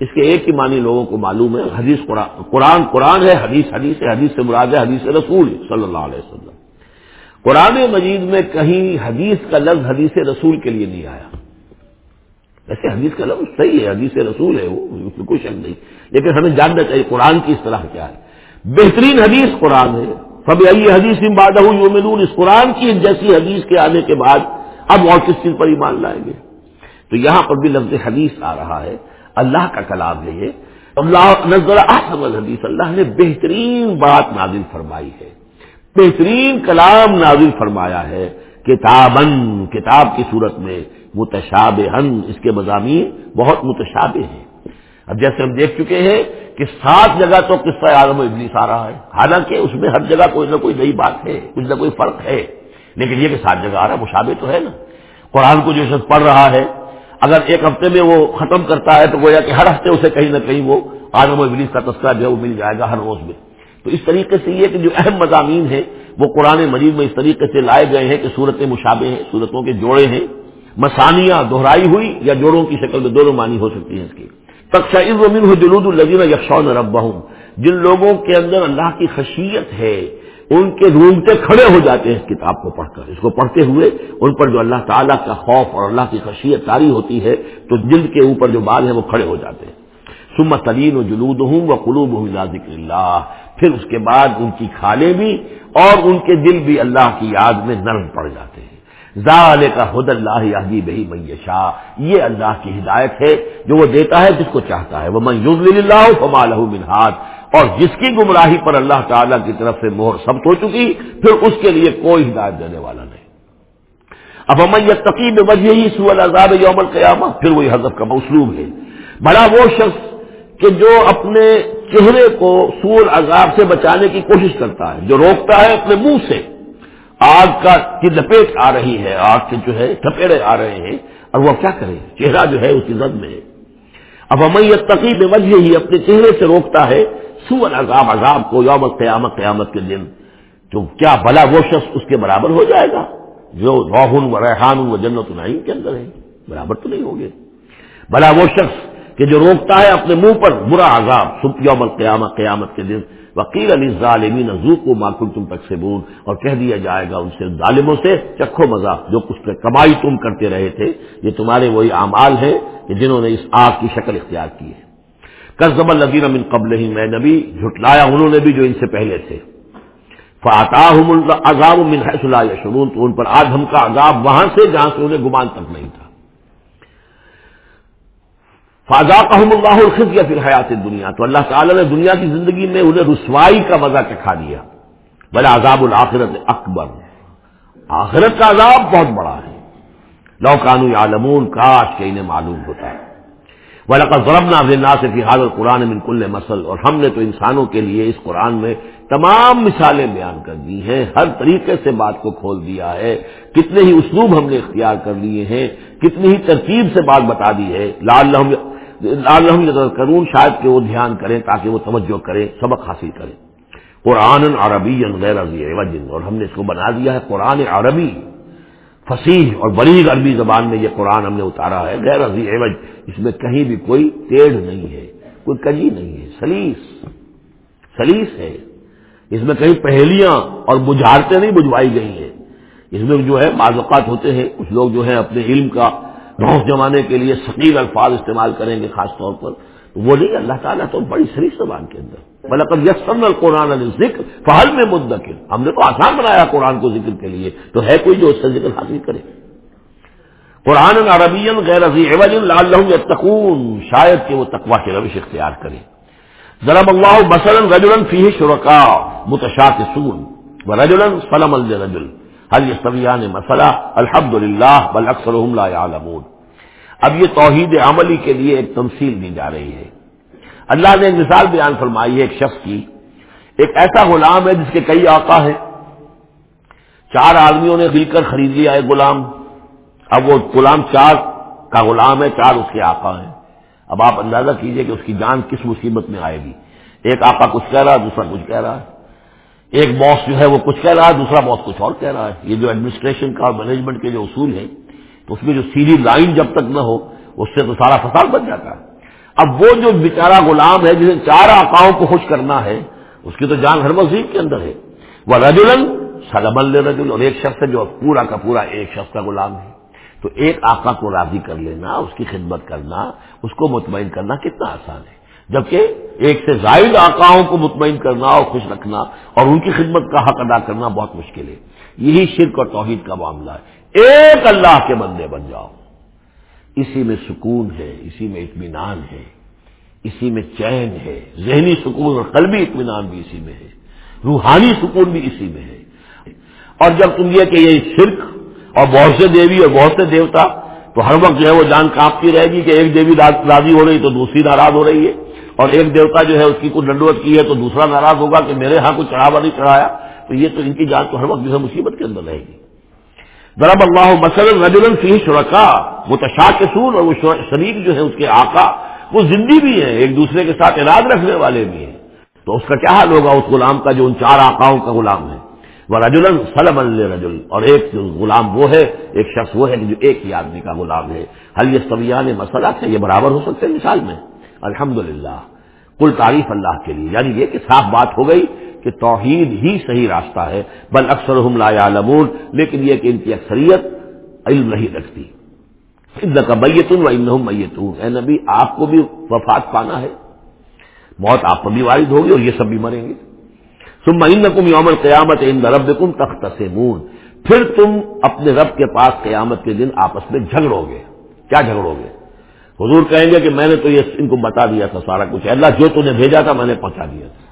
اس کے ایک ہی معنی لوگوں کو معلوم ہے، حدیث قرآن قرآن ہے، حدیث حدیث ہے، حدیث سے مراد ہے، حدیث رسول صلی اللہ علیہ وسلم۔ قرآن مجید میں کہیں حدیث کا لفظ حدیث رسول کے لیے نہیں آیا۔ ویسے حدیث کا لفظ صحیح ہے، حدیث رسول ہے، وہ کوئی شک نہیں۔ لیکن ہمیں جاننا چاہیے قرآن کی اصطلاح کیا ہے۔ بہترین حدیث قرآن ہے۔ فب آئیے حدیث بادہ یومنون اس قرآن کی جیسی حدیث کے آنے کے بعد اب اور کس چیز پر ایمان لائیں گے؟ تو یہاں پر بھی لفظ حدیث آ رہا ہے، اللہ کا کلام ہے یہ۔ اللہ نظر حدیث اللہ نے بہترین بات نازل فرمائی ہے۔ بہترین کلام نازل فرمایا ہے کتابن کتاب کی صورت میں متشاب اس کے مضامین بہت متشابہ ہیں۔ اب جیسے ہم دیکھ چکے ہیں کہ سات جگہ تو قصہ عالم و ابلیس آ رہا ہے، حالانکہ اس میں ہر جگہ کوئی نہ کوئی نئی بات ہے، کچھ نہ کوئی فرق ہے۔ لیکن یہ کہ سات جگہ آ رہا ہے، مشابہ تو ہے نا۔ قرآن کو جو شخص پڑھ رہا ہے، اگر ایک ہفتے میں وہ ختم کرتا ہے تو گویا کہ ہر ہفتے اسے کہیں نہ کہیں وہ عالم و ابلیس کا تذکرہ جو ہے وہ مل جائے گا ہر روز میں۔ تو اس طریقے سے یہ کہ جو اہم مضامین ہیں، وہ قرآن مجید میں اس طریقے سے لائے گئے ہیں کہ صورت مشابے ہیں صورتوں کے جوڑے ہیں۔ مسانیاں دہرائی ہوئی یا جوڑوں کی شکل میں دونوں معنی ہو سکتی ہیں اس کی۔ تقشعر ومن ہو جلود الزین یکشون رب جن لوگوں کے اندر اللہ کی خشیت ہے ان کے رونگتے کھڑے ہو جاتے ہیں اس کتاب کو پڑھ کر۔ اس کو پڑھتے ہوئے ان پر جو اللہ تعالیٰ کا خوف اور اللہ کی خشیت تاری ہوتی ہے، تو جلد کے اوپر جو بال ہیں وہ کھڑے ہو جاتے ہیں۔ سمت تلین و جلود ہوں و قلوب ہوں ذکر اللہ۔ پھر اس کے بعد ان کی کھالیں بھی اور ان کے دل بھی اللہ کی یاد میں نرم پڑ جاتے ہیں۔ ظال کا حد اللہ یادی بہی میشا یہ اللہ کی ہدایت ہے جو وہ دیتا ہے جس کو چاہتا ہے۔ وہ میوز اللہ فما منہاد اور جس کی گمراہی پر اللہ تعالیٰ کی طرف سے مہر سب ہو چکی، پھر اس کے لیے کوئی ہدایت دینے والا نہیں۔ اب امن تقیب وجہ ہی سو الزاب یوم القیامہ، پھر وہی حضرت کا اسلوب ہے۔ بڑا وہ شخص کہ جو اپنے چہرے کو سور عذاب سے بچانے کی کوشش کرتا ہے، جو روکتا ہے اپنے منہ سے۔ آگ کا کی لپیٹ آ رہی ہے، آگ کے جو ہے ٹپیڑے آ رہے ہیں۔ اور وہ کیا کرے؟ چہرہ جو ہے اس کی زد میں ہے۔ اب امن تقیب وجہ ہی اپنے چہرے سے روکتا ہے سور عذاب عذاب کو یوم قیامت قیامت کے دن۔ تو کیا بلا وہ شخص اس کے برابر ہو جائے گا؟ جو روحن و ریحان و جنت نعیم کے اندر ہے۔ برابر تو نہیں ہوگے بلا وہ شخص کہ جو روکتا ہے اپنے منہ پر برا عذاب سب یوم القیامت، قیامت کے دن۔ وکیل علی ظالمین نزو کو ماکل تم تک سے بول اور کہہ دیا جائے گا ان سے، ظالموں سے چکھو مزہ جو کچھ کمائی تم کرتے رہے تھے، یہ تمہارے وہی اعمال ہیں کہ جنہوں نے اس آگ کی شکل اختیار کی ہے۔ قزم الدین امن قبل ہی میں نبی، جھٹلایا انہوں نے بھی جو ان سے پہلے تھے۔ عذاب من حیث لا یشعرون تو ان پر آج ہم کا عذاب وہاں سے، جہاں سے انہیں گمان تک نہیں تھا۔ فاضا اللہ الخذ یا پھر حیات دنیا تو اللہ تعالی نے دنیا کی زندگی میں انہیں رسوائی کا مزہ چکھا دیا۔ بلا عذاب الآخرت اکبر آخرت کا عذاب بہت بڑا ہے۔ لوکانو عالمون کاش کہ انہیں معلوم ہوتا۔ ہے ولقد ضربنا في الناس في هذا القرآن من كل مسل اور ہم نے تو انسانوں کے لیے اس قرآن میں تمام مثالیں بیان کر دی ہیں، ہر طریقے سے بات کو کھول دیا ہے، کتنے ہی اسلوب ہم نے اختیار کر لیے ہیں، کتنی ہی ترتیب سے بات بتا دی ہے لال لحم کرون شاید کہ وہ دھیان کریں تاکہ وہ توجہ کریں، سبق حاصل کریں۔ قرآن عربی غیر اور ہم نے اس کو بنا دیا ہے، قرآن عربی۔ فصیح اور بڑی عربی زبان میں یہ قرآن ہم نے اتارا ہے، غیر عزی عوج، اس میں کہیں بھی کوئی ٹیڑھ نہیں ہے، کوئی کجی نہیں ہے، سلیس سلیس ہے۔ اس میں کہیں پہلیاں اور بجھارتے نہیں بجھوائی گئی ہیں۔ اس میں جو ہے اوقات ہوتے ہیں، کچھ لوگ جو ہے اپنے علم کا روح جمانے کے لیے ثقیل الفاظ استعمال کریں گے، خاص طور پر وہ نہیں، اللہ تعالیٰ تو بڑی سری زبان کے اندر۔ مطلب یسن القرآن ذکر فہل میں مدکر ہم نے تو آسان بنایا قرآن کو ذکر کے لیے۔ تو ہے کوئی جو اس سے ذکر حاصل کرے۔ قرآن عربی غیر لال تقون شاید کہ وہ تقوا کی روش اختیار کرے۔ ضرب اللہ مثلاً رجولن فی شرکا متشاط سون و رجولن فلم الرجل حل سبیان مسئلہ الحمد للہ بل اکثر اب یہ توحید عملی کے لیے ایک تمثیل دی جا رہی ہے۔ اللہ نے ایک مثال بیان فرمائی ہے ایک شخص کی۔ ایک ایسا غلام ہے جس کے کئی آقا ہیں۔ چار آدمیوں نے مل کر خرید لیا ہے غلام۔ اب وہ غلام چار کا غلام ہے، چار اس کے آقا ہیں۔ اب آپ اندازہ کیجیے کہ اس کی جان کس مصیبت میں آئے گی۔ ایک آقا کچھ کہہ رہا ہے، دوسرا کچھ کہہ رہا ہے۔ ایک باس جو ہے وہ کچھ کہہ رہا ہے، دوسرا باس کچھ اور کہہ رہا ہے۔ یہ جو ایڈمنسٹریشن کا اور مینجمنٹ کے جو اصول ہیں تو اس میں جو سیدھی لائن جب تک نہ ہو، اس سے تو سارا فساد بن جاتا ہے۔ اب وہ جو بیچارہ غلام ہے، جسے چار آقاؤں کو خوش کرنا ہے، اس کی تو جان ہر مزید کے اندر ہے۔ وہ رجولن سلم رجول اور ایک شخص ہے جو پورا کا پورا ایک شخص کا غلام ہے۔ تو ایک آقا کو راضی کر لینا، اس کی خدمت کرنا، اس کو مطمئن کرنا کتنا آسان ہے۔ جبکہ ایک سے زائد آقاؤں کو مطمئن کرنا اور خوش رکھنا اور ان کی خدمت کا حق ادا کرنا بہت مشکل ہے۔ یہی شرک اور توحید کا معاملہ ہے۔ ایک اللہ کے بندے بن جاؤ۔ اسی میں سکون ہے، اسی میں اطمینان ہے، اسی میں چین ہے۔ ذہنی سکون اور قلبی اطمینان بھی اسی میں ہے۔ روحانی سکون بھی اسی میں ہے۔ اور جب تم یہ کہ یہ شرک اور بہت سے دیوی اور بہت سے دیوتا، تو ہر وقت جو ہے وہ جان کانپتی رہے گی کہ ایک دیوی راضی ہو رہی تو دوسری ناراض ہو رہی ہے۔ اور ایک دیوتا جو ہے اس کی کوئی ڈنڈوت کی ہے تو دوسرا ناراض ہوگا کہ میرے ہاں کوئی چڑھاوا نہیں چڑھایا۔ تو یہ تو ان کی جان تو ہر وقت جو ہے مصیبت کے اندر رہے گی۔ ضرب اللہ مسل رجولن فی شرکا وہ اور وہ شریک جو ہے اس کے آقا، وہ زندگی بھی ہے ایک دوسرے کے ساتھ اراد رکھنے والے بھی ہیں۔ تو اس کا کیا حال ہوگا؟ اس غلام کا جو ان چار آقاؤں کا غلام ہے۔ وہ رجولن سلم رجول اور ایک غلام وہ ہے، ایک شخص وہ ہے جو ایک ہی آدمی کا غلام ہے۔ حل یہ سبیان مسئلہ؟ سے یہ برابر ہو سکتے ہیں مثال میں۔ الحمد للہ کل تعریف اللہ کے لیے یعنی یہ کہ صاف بات ہو گئی کہ توحید ہی صحیح راستہ ہے، بل اکثر ہم لا عالمون لیکن یہ کہ ان کی اکثریت علم نہیں رکھتی۔ کا میتون و ان میتون۔ اے نبی، آپ کو بھی وفات پانا ہے۔ موت آپ پر بھی وارد ہوگی اور یہ سب بھی مریں گے۔ تم کم یوم قیامت ان رب کم تخت پھر تم اپنے رب کے پاس قیامت کے دن آپس میں جھگڑو گے کیا جھگڑو گے حضور کہیں گے کہ میں نے تو یہ ان کو بتا دیا تھا، سارا کچھ۔ اللہ جو تھی بھیجا تھا، میں نے پہنچا دیا تھا۔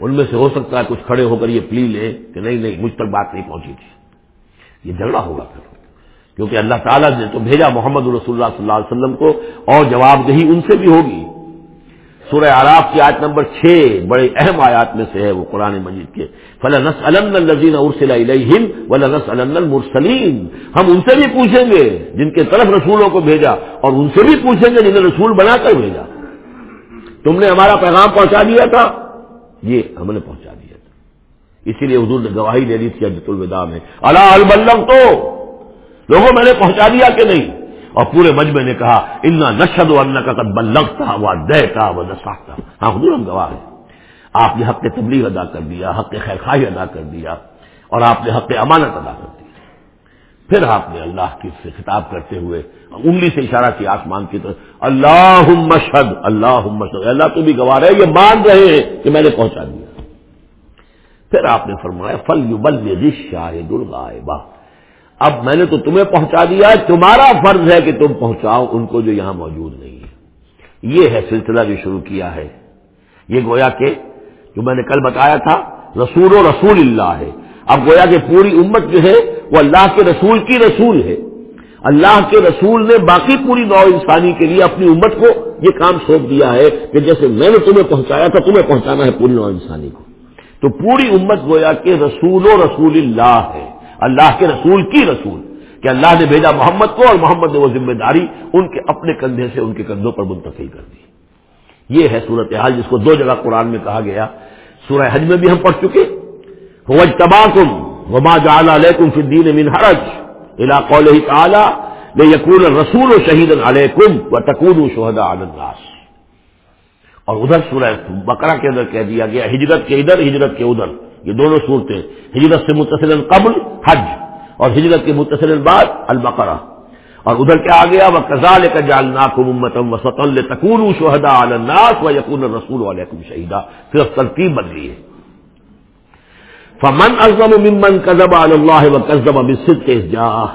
ان میں سے ہو سکتا ہے کچھ کھڑے ہو کر یہ پلی لے کہ نہیں نہیں، مجھ تک بات نہیں پہنچی تھی۔ یہ جھگڑا ہوگا پھر کیونکہ اللہ تعالیٰ نے تو بھیجا محمد رسول اللہ صلی اللہ علیہ وسلم کو اور جواب دہی ان سے بھی ہوگی۔ سورہ آراف کی آیت نمبر چھ بڑے اہم آیات میں سے ہے وہ قرآن مجید کے۔ فلنس الزین ارسل ولنس المرسلیم ہم ان سے بھی پوچھیں گے جن کے طرف رسولوں کو بھیجا اور ان سے بھی پوچھیں گے جنہیں رسول بنا کر بھیجا۔ تم نے ہمارا پیغام پہنچا دیا تھا۔ یہ ہم نے پہنچا دیا تھا۔ اسی لیے حضور نے گواہی دے دی تھی اجت الوداع میں۔ اللہ البلم تو لوگوں، میں نے پہنچا دیا کہ نہیں؟ اور پورے مجمع نے کہا، انا نشد و کا قد بلغتا وہ دہ کا وہ نساختا ہاں حضور، ہم گواہ ہیں۔ آپ نے حق تبلیغ ادا کر دیا، حق خیر خواہ ادا کر دیا، اور آپ نے حق امانت ادا کر دیا۔ پھر آپ نے اللہ کی سے خطاب کرتے ہوئے انگلی سے اشارہ کیا آسمان کی طرف اللہ مشد اللہ مشد اللہ تو بھی گواہ رہے یہ مان رہے ہیں کہ میں نے پہنچا دیا۔ پھر آپ نے فرمایا فل یو بل شاہد الغائبہ اب میں نے تو تمہیں پہنچا دیا، تمہارا فرض ہے کہ تم پہنچاؤ، ان کو جو یہاں موجود نہیں ہے۔ یہ ہے سلسلہ جو شروع کیا ہے۔ یہ گویا کہ جو میں نے کل بتایا تھا، رسول و رسول اللہ ہے۔ اب گویا کہ پوری امت جو ہے وہ اللہ کے رسول کی رسول ہے۔ اللہ کے رسول نے باقی پوری نو انسانی کے لیے اپنی امت کو یہ کام سونپ دیا ہے کہ جیسے میں نے تمہیں پہنچایا تھا، تمہیں پہنچانا ہے پوری نو انسانی کو۔ تو پوری امت گویا کہ رسول و رسول اللہ ہے۔ اللہ کے رسول کی رسول۔ کہ اللہ نے بھیجا محمد کو اور محمد نے وہ ذمہ داری ان کے اپنے کندھے سے ان کے کندھوں پر منتقل کر دی۔ یہ ہے صورت حال جس کو دو جگہ قرآن میں کہا گیا۔ سورہ حج میں بھی ہم پڑھ چکے۔ فوج تباہ وما جعل علیکم فی الدین من حرج الى قوله تعالی لیکون الرسول شہید علیکم وتکونوا شہداء علی الناس۔ اور ادھر سورہ بقرہ کے اندر کہہ دیا گیا، ہجرت کے ادھر، ہجرت کے ادھر۔ یہ دونوں صورتیں، ہجرت سے متصل قبل حج اور ہجرت کے متصل بعد البقرہ۔ اور ادھر کیا آ گیا؟ وہ کزال کا جالنا کمتم و سطل تکون شہدا الناس و یقون رسول علیکم شہیدا صرف ترتیب بن گئی ہے۔ فمن ازم ممن کزب اللہ و کزب مسد کے جا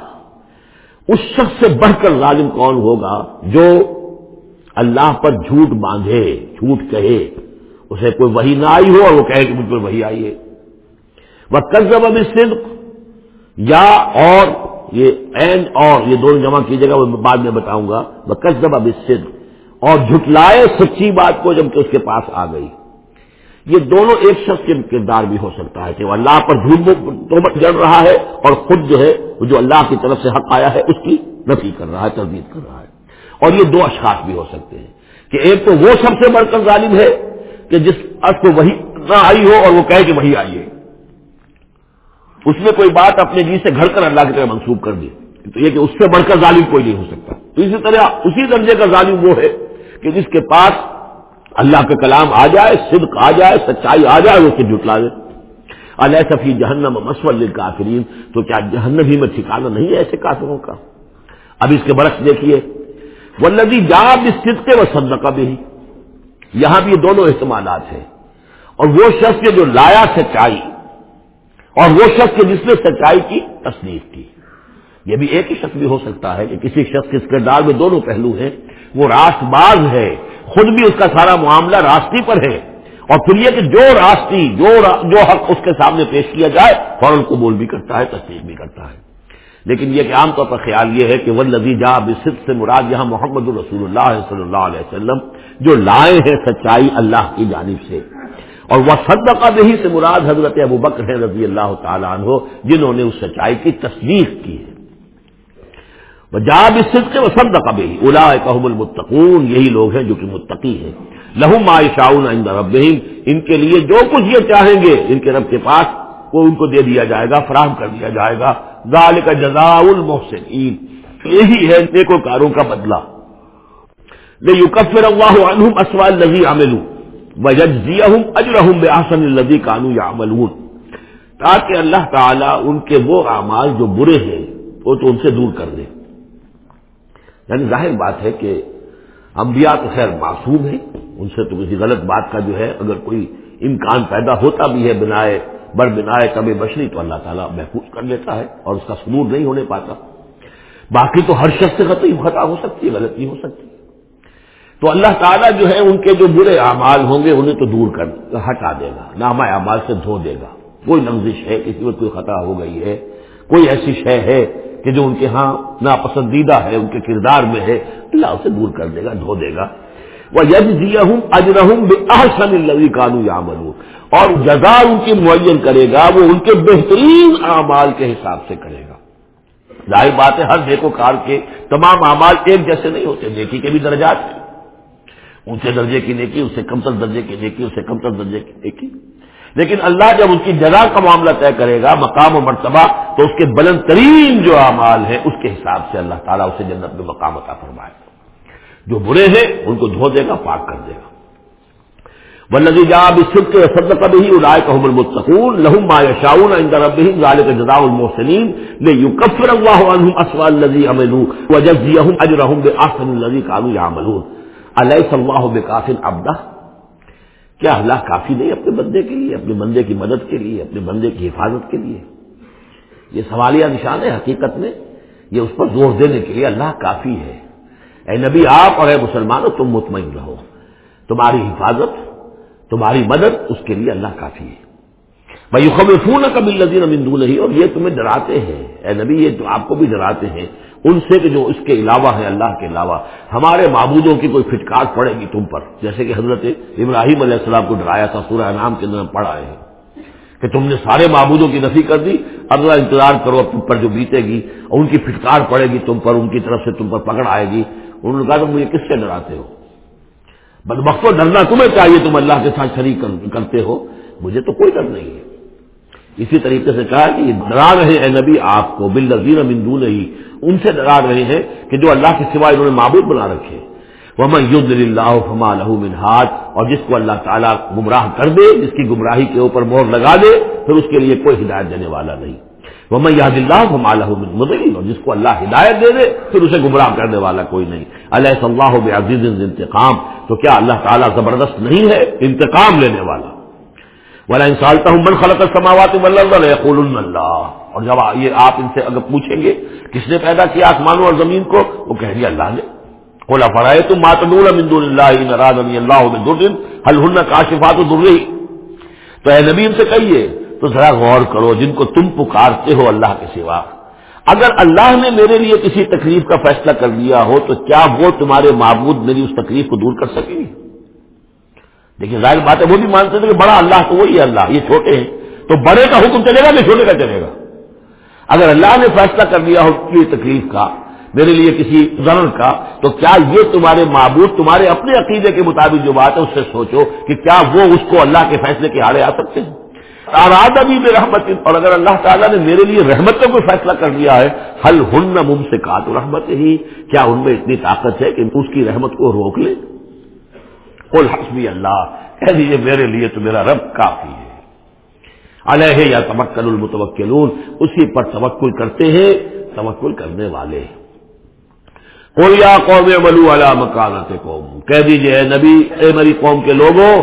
اس شخص سے بڑھ کر ظالم کون ہوگا جو اللہ پر جھوٹ باندھے، جھوٹ کہے۔ اسے کوئی وہی نہ آئی ہو اور وہ کہے کہ مجھ پر وہی آئی ہے۔ وہ قزب اب یا اور، یہ این اور، یہ دونوں جمع کیجیے گا، وہ بعد میں بتاؤں گا۔ وہ قزب اب اور جھٹلائے سچی بات کو جبکہ اس کے پاس آ گئی۔ یہ دونوں ایک شخص کے کردار بھی ہو سکتا ہے کہ وہ اللہ پر جھوٹ تومت جڑ رہا ہے اور خود جو ہے جو اللہ کی طرف سے حق آیا ہے اس کی نفی کر رہا ہے، تردید کر رہا ہے۔ اور یہ دو اشخاص بھی ہو سکتے ہیں کہ ایک تو وہ سب سے بڑھ کر ظالم ہے کہ جس ارد کو وہی نہ آئی ہو اور وہ کہے کہ وہی آئی ہے۔ اس میں کوئی بات اپنے جی سے گھر کر اللہ کی طرح منسوخ کر دی۔ تو یہ کہ اس سے بڑھ کر ظالم کوئی نہیں ہو سکتا۔ تو اسی طرح اسی درجے کا ظالم وہ ہے کہ جس کے پاس اللہ کا کلام آ جائے، صدق آ جائے، سچائی آ جائے، وہ اسے جٹلا دے۔ علیہ صفی جہنم مسول کافرین تو کیا جہنم ہی میں ٹھکانا نہیں ہے ایسے کافروں کا؟ اب اس کے برعکس دیکھیے وہ ندی جا بھی وہ صدقہ بھی یہاں بھی یہ دونوں احتمالات ہیں۔ اور وہ شخص جو لایا سچائی، اور وہ شخص جس نے سچائی کی تصنیف کی۔ یہ بھی ایک ہی شخص بھی ہو سکتا ہے کہ کسی شخص کے کردار میں دونوں پہلو ہیں۔ وہ راست باز ہے۔ خود بھی اس کا سارا معاملہ راستی پر ہے اور پھر یہ کہ جو راستی، جو جو حق اس کے سامنے پیش کیا جائے، فوراً قبول بھی کرتا ہے، تصدیق بھی کرتا ہے۔ لیکن یہ کہ عام طور پر خیال یہ ہے کہ وہ جا بصد سے مراد یہاں محمد الرسول اللہ صلی اللہ علیہ وسلم جو لائے ہیں سچائی اللہ کی جانب سے۔ اور وہ صدقہ دہی سے مراد حضرت ابو بکر ہے رضی اللہ تعالیٰ عنہ، جنہوں نے اس سچائی کی تصدیق کی ہے۔ وہ جا بھی صدق وہ صدقہ بہی الا کہم المتقون. یہی لوگ ہیں جو کہ متقی ہیں. لہو معاشاؤن عند ربہم ان کے لیے جو کچھ یہ چاہیں گے، ان کے رب کے پاس وہ ان کو دے دیا جائے گا، فراہم کر دیا جائے گا. گال کا جزا المحسنین یہی ہے نیکو کاروں کا بدلہ. لے یو کفر اللہ عنہم اسوال لذی عملوں وجزیہم اجرہم بے آسن الذی کانو یعملون. تاکہ اللہ تعالیٰ ان کے وہ اعمال جو برے ہیں، وہ تو ان سے دور کر دے. یعنی ظاہر بات ہے کہ انبیاء تو خیر معصوم ہیں، ان سے تو کسی غلط بات کا جو ہے، اگر کوئی امکان پیدا ہوتا بھی ہے بنائے، بر بنائے کب بشری، تو اللہ تعالیٰ محفوظ کر لیتا ہے اور اس کا سبور نہیں ہونے پاتا۔ باقی تو ہر شخص سے خطی خطا ہو سکتی ہے غلطی ہو سکتی۔ ہے تو اللہ تعالیٰ جو ہے، ان کے جو برے اعمال ہوں گے، انہیں تو دور کر، ہٹا دے گا، نامہ اعمال سے دھو دے گا۔ کوئی لمزش ہے، کسی وقت کوئی خطا ہو گئی ہے، کوئی ایسی شے ہے کہ جو ان کے ہاں ناپسندیدہ ہے، ان کے کردار میں ہے، اللہ اسے دور کر دے گا، دھو دے گا۔ وہ یج دیا ہوں اجرحم بے احسن الوی کانو یا اور جزا ان کی معین کرے گا، وہ ان کے بہترین اعمال کے حساب سے کرے گا۔ ظاہر بات ہے، ہر نیکو کار کے تمام اعمال ایک جیسے نہیں ہوتے، نیکی کے بھی درجات ہیں۔ اونچے درجے کی نیکی، اس سے کمتر درجے کی نیکی، اس سے کمتر درجے کی نیکی۔ لیکن اللہ جب اس کی جگہ کا معاملہ طے کرے گا، مقام و مرتبہ، تو اس کے بلند ترین جو اعمال ہے اس کے حساب سے اللہ تعالیٰ اسے جنت میں مقام عطا فرمائے۔ جو برے ہیں، ان کو دھو دے گا، پاک کر دے گا۔ ولدی جاب سب کے سد کب ہی اڑائے کہم المتقون۔ لہم ما یشاؤن عند ربهم ذلك جزاء المحسنين۔ ليكفر الله عنهم اسوأ الذي عملوا وجزيهم اجرهم باحسن الذي كانوا يعملون۔ علیہ اللہ بکافل ابدا کیا اللہ کافی نہیں اپنے بندے کے لیے، اپنے بندے کی مدد کے لیے، اپنے بندے کی حفاظت کے لیے؟ یہ سوالیہ نشان ہے حقیقت میں، یہ اس پر زور دینے کے لیے اللہ کافی ہے۔ اے نبی، آپ اور اے مسلمانوں، تم مطمئن رہو۔ تمہاری حفاظت، تمہاری مدد اس کے لیے اللہ کافی ہے۔ بھائی خبر فون کبھی لذین امندو نہیں اور یہ تمہیں ڈراتے ہیں۔ اے نبی، یہ تو آپ کو بھی ڈراتے ہیں۔ ان سے کہ جو اس کے علاوہ ہے اللہ کے علاوہ۔ ہمارے معبودوں کی کوئی فٹکار پڑے گی تم پر۔ جیسے کہ حضرت ابراہیم علیہ السلام کو ڈرایا تھا، سورہ نام کے اندر پڑھ آئے ہیں کہ تم نے سارے معبودوں کی نفی کر دی، اب انتظار کرو اب تم پر جو بیتے گی ان کی فٹکار پڑے گی تم پر، ان کی طرف سے تم پر پکڑ آئے گی۔ انہوں نے کہا تم مجھے کس سے ڈراتے ہو؟ بدبخو ڈرنا تمہیں چاہیے، تم اللہ کے ساتھ شریک کرتے ہو۔ مجھے تو کوئی ڈر نہیں ہے۔ اسی طریقے سے کہا کہ یہ ڈرا رہے ہیں نبی آپ کو بل نظیر مندو نہیں ان سے ڈرا رہے ہیں کہ جو اللہ کے سوائے انہوں نے معبود بنا رکھے۔ وہ میں یود اللہ فما لہو منہاد اور جس کو اللہ تعالیٰ گمراہ کر دے، جس کی گمراہی کے اوپر مور لگا دے، پھر اس کے لیے کوئی ہدایت دینے والا نہیں۔ وہ میں یاد اللہ فما لہو مدین اور جس کو اللہ ہدایت دے دے، پھر اسے گمراہ کرنے والا کوئی نہیں۔ اللہ صلی اللہ عزیز انتقام؟ تو کیا اللہ تعالیٰ زبردست نہیں ہے انتقام لینے والا؟ والا انسالتا ہوں من خلق سماوات اللہ اور جب یہ آپ ان سے اگر پوچھیں گے کس نے پیدا کیا آسمانوں اور زمین کو، وہ کہیں گے اللہ نے۔ اولا فرائے تم ماتنور امد اللہ ناراض اللہ حل ہن کاشفات در تو اے نبی ان سے کہیے، تو ذرا غور کرو جن کو تم پکارتے ہو اللہ کے سوا۔ اگر اللہ نے میرے لیے کسی تکلیف کا فیصلہ کر دیا ہو، تو کیا وہ تمہارے معبود میری اس تکلیف کو دور کر سکیں گے؟ لیکن ظاہر بات ہے، وہ بھی مانتے تھے کہ بڑا اللہ تو وہی ہے اللہ، یہ چھوٹے ہیں۔ تو بڑے کا حکم چلے گا کہ چھوٹے کا چلے گا؟ اگر اللہ نے فیصلہ کر لیا ہو کی تکلیف کا، میرے لیے کسی ضرور کا، تو کیا یہ تمہارے معبود، تمہارے اپنے عقیدے کے مطابق جو بات ہے، اس سے سوچو کہ کیا وہ اس کو اللہ کے فیصلے کے آڑے آ سکتے ہیں؟ آراد ابھی میں رحمت اور اگر اللہ تعالیٰ نے میرے لیے رحمت کا کوئی فیصلہ کر لیا ہے حل ہن مم سے کہا تو رحمت ہی۔ کیا ان میں اتنی طاقت ہے کہ اس کی رحمت کو روک لے؟ حسبی اللہ، کہہ دیجیے میرے لیے تو میرا رب کافی ہے۔ علیہ یا تمکل المتوکلون، اسی پر توکل کرتے ہیں، توکل کرنے والے۔ یا قوم ملو اللہ مکانت قوم کہہ دیجیے نبی، اے میری قوم کے لوگوں،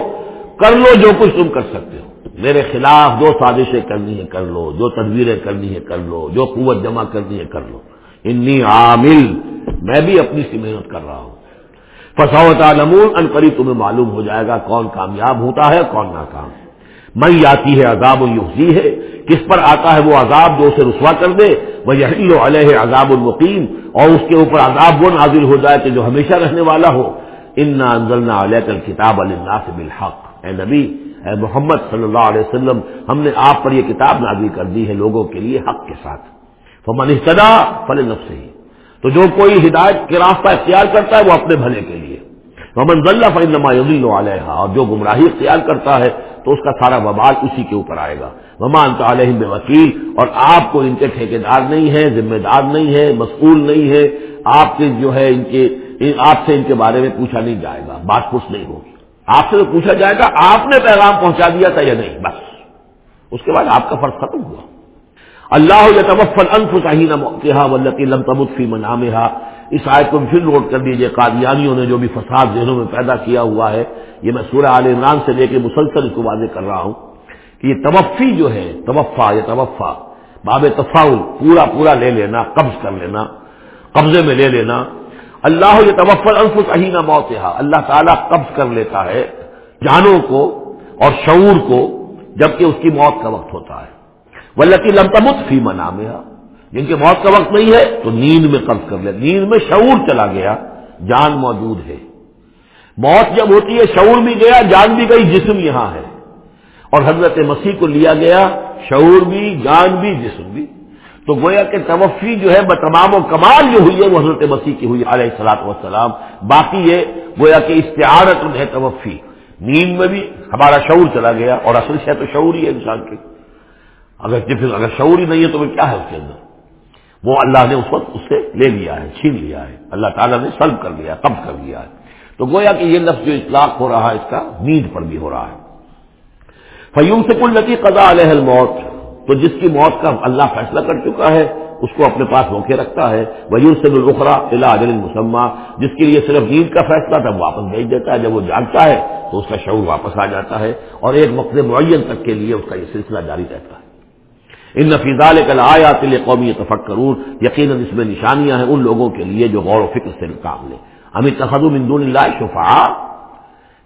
کر لو جو کچھ تم کر سکتے ہو۔ میرے خلاف جو سازشیں کرنی ہے کر لو جو تدبیریں کرنی ہے کر لو، جو قوت جمع کرنی ہے، کر لو۔ انی عامل، میں بھی اپنی سی محنت کر رہا ہوں۔ فساوت عالمون ان قریب تمہیں معلوم ہو جائے گا کون کامیاب ہوتا ہے کون ناکام مئی آتی ہے عذاب الحی ہے، کس پر آتا ہے وہ عذاب جو اسے رسوا کر دے وہ یہی علیہ عذاب المقیم اور اس کے اوپر عذاب وہ نازل ہو جائے کہ جو ہمیشہ رہنے والا ہو۔ ان انزلنا علیہ کل کتاب اللہ سے بالحق۔ اے نبی، اے محمد صلی اللہ علیہ وسلم، ہم نے آپ پر یہ کتاب نازل کر دی ہے لوگوں کے لیے حق کے ساتھ۔ فمن احتدا فل نفس ہی تو جو کوئی ہدایت کے راستہ اختیار کرتا ہے وہ اپنے بھلے کے لیے۔ محمد اللہ فنما یزیل علیہ اور جو گمراہی اختیار کرتا ہے تو اس کا سارا وبال اسی کے اوپر آئے گا۔ ممان تو علیہ وکیل اور آپ کو ان کے ٹھیکیدار نہیں ہے ذمہ دار نہیں ہے مسئول نہیں ہے آپ کے جو ہے ان کے، آپ سے ان کے بارے میں پوچھا نہیں جائے گا، بات پوچھ نہیں ہوگی۔ آپ سے تو پوچھا جائے گا، آپ نے پیغام پہنچا دیا تھا یا نہیں؟ بس۔ اس کے بعد آپ کا فرض ختم ہوا۔ اللہ تبفل انف صحیح نہ ولتی لم تبفی منام اس آیت کو پھر نوٹ کر دیجیے، قادیانیوں نے جو بھی فساد ذہنوں میں پیدا کیا ہوا ہے، یہ میں سورہ عال عمران سے لے کے مسلسل اس کو واضح کر رہا ہوں کہ یہ توفی جو ہے، توفا یا توفا باب تفاول پورا پورا لے لینا، قبض کر لینا، قبضے میں لے لینا۔ اللہ یہ توفل انف صحیح موت اللہ تعالیٰ قبض کر لیتا ہے جانوں کو اور شعور کو، جبکہ اس کی موت کا وقت ہوتا ہے۔ ولکی لمتمت فی منا جن کے موت کا وقت نہیں ہے تو نیند میں قبض کر لے نیند میں شعور چلا گیا۔ جان موجود ہے۔ موت جب ہوتی ہے، شعور بھی گیا، جان بھی گئی، جسم یہاں ہے۔ اور حضرت مسیح کو لیا گیا، شعور بھی، جان بھی، جسم بھی۔ تو گویا کہ توفی جو ہے، بتمام و کمال جو ہوئی ہے، وہ حضرت مسیح کی ہوئی، علیہ السلاط وسلام باقی یہ گویا کہ استعارت ہے توفی۔ نیند میں بھی ہمارا شعور چلا گیا، اور اصل شہ تو شعور ہی ہے انسان کے۔ اگر اگر شعور ہی نہیں ہے تو پھر کیا ہے اس کے اندر؟ وہ اللہ نے اس وقت اس سے لے لیا ہے، چھین لیا ہے۔ اللہ تعالیٰ نے سلب کر لیا قبض کر لیا ہے۔ تو گویا کہ یہ لفظ جو اطلاق ہو رہا ہے، اس کا نیند پر بھی ہو رہا ہے۔ فیوم سے کل نتی قدا علیہ الموت۔ تو جس کی موت کا اللہ فیصلہ کر چکا ہے، اس کو اپنے پاس روکے رکھتا ہے۔ ویور سے الخرا علاج مسمہ جس کے لیے صرف نیند کا فیصلہ تھا واپس بھیج دیتا ہے۔ جب وہ جانتا ہے تو اس کا شعور واپس آ جاتا ہے۔ اور ایک مقصد معین تک کے لیے اس کا یہ سلسلہ جاری رہتا ہے۔ ان نفیزال کل آیا تل قومی تفک کروں یقیناً اس میں نشانیاں ہیں ان لوگوں کے لیے جو غور و فکر سے کام لیں۔ امت تخدم اندون اللہ شفا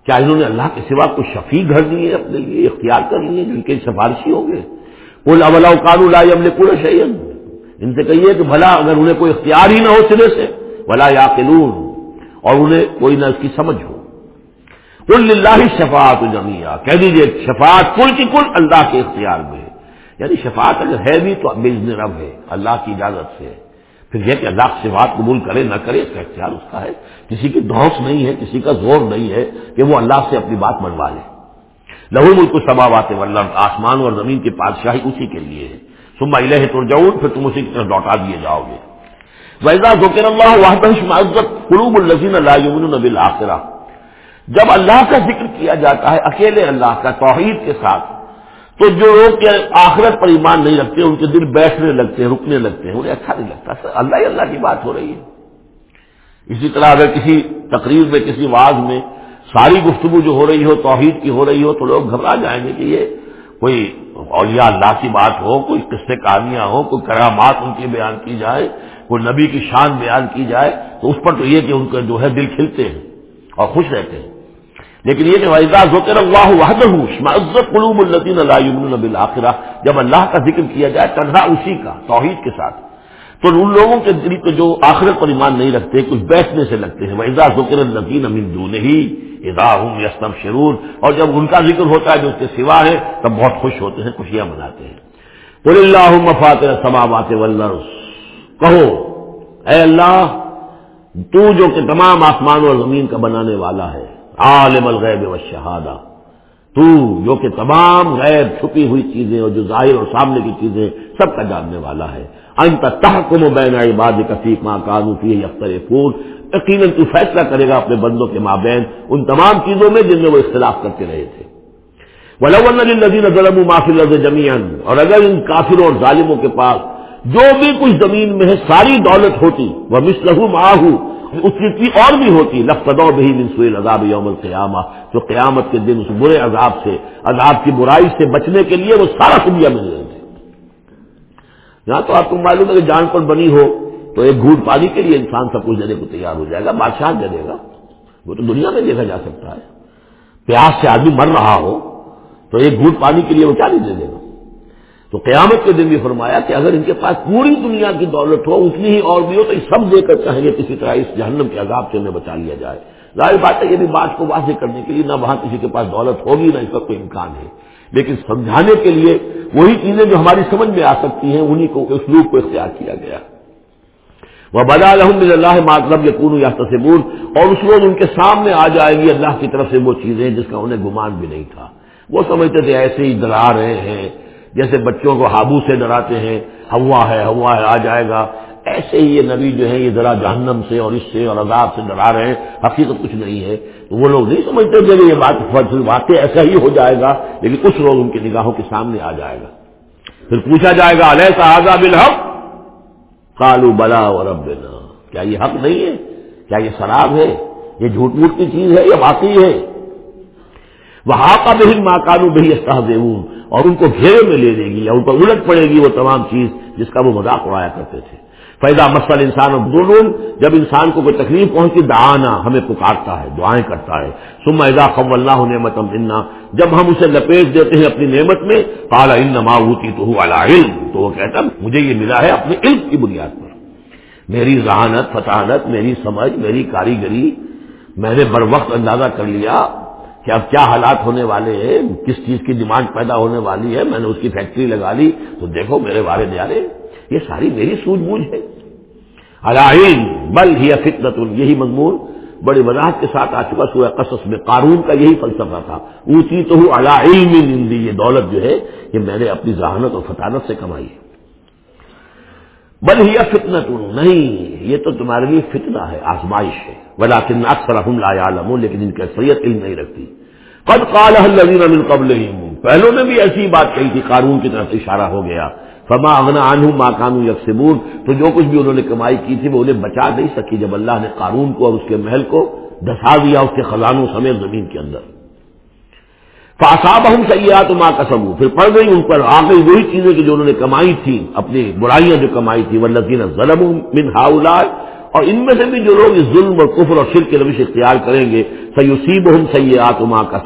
کیا انہوں نے اللہ کے سوا کچھ شفیع گھر دیے اپنے لیے اختیار کر لیے جن کے سفارشی ہوں گے؟ وہ لا کارو لا عمل پورا شعین ان سے کہیے کہ بھلا اگر انہیں کوئی اختیار ہی نہ ہو سرے سے بھلا یا اور انہیں کوئی نہ اس کی سمجھ ہو۔ کل اللہ شفاعت جمیا کہہ دیجیے شفاعت کل کی کل اللہ کے اختیار میں یعنی شفاعت اگر ہے بھی تو بزن رب ہے، اللہ کی اجازت سے۔ پھر یہ کہ اللہ شفاعت قبول کرے، نہ کرے، اس کا اختیار اس کا ہے۔ کسی کی دھوس نہیں ہے، کسی کا زور نہیں ہے کہ وہ اللہ سے اپنی بات منوا لے۔ لہو ملک سماوات ولر آسمان اور زمین کی بادشاہی اسی کے لیے ہے۔ سما الہ تر جاؤ پھر تم اسی کی طرف لوٹا دیے جاؤ گے۔ ویزا ذکر اللہ واحد قلوب الزین اللہ نبی آخرہ جب اللہ کا ذکر کیا جاتا ہے، اکیلے اللہ کا توحید کے ساتھ تو جو لوگ آخرت پر ایمان نہیں رکھتے، ان کے دل بیٹھنے لگتے ہیں، رکنے لگتے ہیں، انہیں اچھا نہیں لگتا۔ اللہ ہی اللہ کی بات ہو رہی ہے۔ اسی طرح اگر کسی تقریر میں، کسی واز میں ساری گفتگو جو ہو رہی ہو، توحید کی ہو رہی ہو، تو لوگ گھبرا جائیں گے کہ یہ کوئی اولیاء اللہ کی بات ہو، کوئی قصے کہانیاں ہو کوئی کرامات ان کی بیان کی جائے، کوئی نبی کی شان بیان کی جائے، تو اس پر تو یہ کہ ان کا جو ہے دل کھلتے ہیں اور خوش رہتے ہیں۔ لیکن یہ کہ ذکر اللہ وحدہ عزت قلوب الدین اللہ آخرہ جب اللہ کا ذکر کیا جائے، تنہا اسی کا، توحید کے ساتھ۔ تو ان لوگوں کے دل کو جو آخرت پر ایمان نہیں رکھتے، کچھ بیٹھنے سے لگتے ہیں۔ وحضا ذکر الدین امین دون ہی ہوں شرور اور جب ان کا ذکر ہوتا ہے، جو اس کے سوا ہے، تب بہت خوش ہوتے ہیں، خوشیاں مناتے ہیں۔ بول اللہ مفات سماوات کہو، اے اللہ، تو جو کہ تمام آسمان اور زمین کا بنانے والا ہے عالم الغیب و شہادہ۔ تو جو کہ تمام غیر چھپی ہوئی چیزیں اور جو ظاہر اور سامنے کی چیزیں سب کا جاننے والا ہے۔ انت تحکم و بین عباد کفیق ماں کانو یختر پور یقیناً تو فیصلہ کرے گا اپنے بندوں کے مابین ان تمام چیزوں میں جن میں وہ اختلاف کرتے رہے تھے۔ ولین ظلم معافی لفظ جمیان اور اگر ان کافروں اور ظالموں کے پاس جو بھی کچھ زمین میں ہے ساری دولت ہوتی وہ مسلح ماہو اس کی اور بھی ہوتی لفظوں بھی منسوئی عذاب یوم القیامہ جو قیامت کے دن اس برے عذاب سے، عذاب کی برائی سے بچنے کے لیے وہ سارا دنیا مل رہے تھے یہاں تو آپ کو معلوم ہے کہ جان پر بنی ہو، تو ایک گھوٹ پانی کے لیے انسان سب کچھ دینے کو تیار ہو جائے گا، بادشاہ دے دے گا۔ وہ تو دنیا میں دیکھا جا سکتا ہے۔ پیاس سے آدمی مر رہا ہو، تو ایک گھوٹ پانی کے لیے وہ کیا نہیں دے دے گا۔ تو قیامت کے دن بھی فرمایا کہ اگر ان کے پاس پوری دنیا کی دولت ہو اتنی ہی اور بھی ہو، تو یہ سب دے کر چاہیں گے کسی طرح اس جہنم کے عذاب سے انہیں بچا لیا جائے۔ ظاہر بات ہے، یہ بھی بات کو واضح کرنے کے لیے نہ وہاں کسی کے پاس دولت ہوگی، نہ اس کا کوئی امکان ہے۔ لیکن سمجھانے کے لیے وہی چیزیں جو ہماری سمجھ میں آ سکتی ہیں انہیں کو، اسلوب کو اختیار کیا گیا۔ وہ بدا الحمد للہ مطلب یقون یا تصبور اور اس روز ان کے سامنے آ جائے گی اللہ کی طرف سے وہ چیزیں جس کا انہیں گمان بھی نہیں تھا۔ وہ سمجھتے تھے ایسے ہی ڈرا رہے ہیں۔ جیسے بچوں کو ہابو سے ڈراتے ہیں، ہوا ہے ہوا ہے، آ جائے گا۔ ایسے ہی یہ نبی جو ہے یہ ذرا جہنم سے اور اس سے اور عذاب سے ڈرا رہے ہیں۔ حقیقت کچھ نہیں ہے۔ تو وہ لوگ نہیں سمجھتے کہ یہ بات واقع ایسا ہی ہو جائے گا، لیکن کچھ لوگ ان کی نگاہوں کے سامنے آ جائے گا۔ پھر پوچھا جائے گا علیہ صاحب الحق کالو بلا اور اب کیا یہ حق نہیں ہے؟ کیا یہ شراب ہے؟ یہ جھوٹ موٹ کی چیز ہے؟ یا واقعی ہے؟ وہ کا بہن ماکانو بہی استحد اور ان کو گھیرے میں لے دے گی یا ان پر الٹ پڑے گی وہ تمام چیز جس کا وہ مذاق اڑایا کرتے تھے۔ فیضا مسل انسان اور جب انسان کو کوئی تکلیف پہنچتی دعانا، ہمیں پکارتا ہے، دعائیں کرتا ہے۔ سما ادا خب اللہ نعمت انا جب ہم اسے لپیٹ دیتے ہیں اپنی نعمت میں کالا ان ہوتی تو علم، تو وہ کہتا مجھے یہ ملا ہے اپنے علم کی بنیاد پر۔ میری ذہانت، فطانت، میری سمجھ، میری کاریگری، میں نے بر وقت اندازہ کر لیا کہ اب کیا حالات ہونے والے ہیں؟ کس چیز کی ڈیمانڈ پیدا ہونے والی ہے؟ میں نے اس کی فیکٹری لگا لی۔ تو دیکھو میرے بارے نیارے یہ ساری میری سوجھ بوجھ ہے۔ علائم بل ہی فطرت یہی مضمون۔ بڑی وضاحت کے ساتھ آ چکا سورہ قصص میں قارون کا یہی فلسفہ تھا۔ اونچی تو ہوں علائم یہ دولت جو ہے، یہ میں نے اپنی ذہانت اور فطانت سے کمائی ہے۔ بل ہی فتنت نہیں، یہ تو تمہارے لیے فتنہ ہے، آزمائش ہے۔ بلا کن اکثر ہم لا عالم لیکن ان کی اکثریت علم نہیں رکھتی۔ قد قال من قبل پہلوں نے بھی ایسی بات کہی تھی قانون کی طرف اشارہ ہو گیا۔ فما اغنا عنہ ما کانو یکسبون، تو جو کچھ بھی انہوں نے کمائی کی تھی، وہ انہیں بچا نہیں سکی جب اللہ نے قانون کو اور اس کے محل کو دسا دیا، اس کے خزانوں سمیت زمین کے اندر۔ فاصاب ہم سیاحت ماں کسم پھر پڑ گئی ان پر آ گئی وہی چیزیں جو انہوں نے کمائی تھی اپنی برائیاں جو کمائی تھی وہ لذین ظلم من ہاؤلاد اور ان میں سے بھی جو لوگ اس ظلم اور کفر اور شرک کے روش اختیار کریں گے سیوسیب ہم سیاحت ماں کا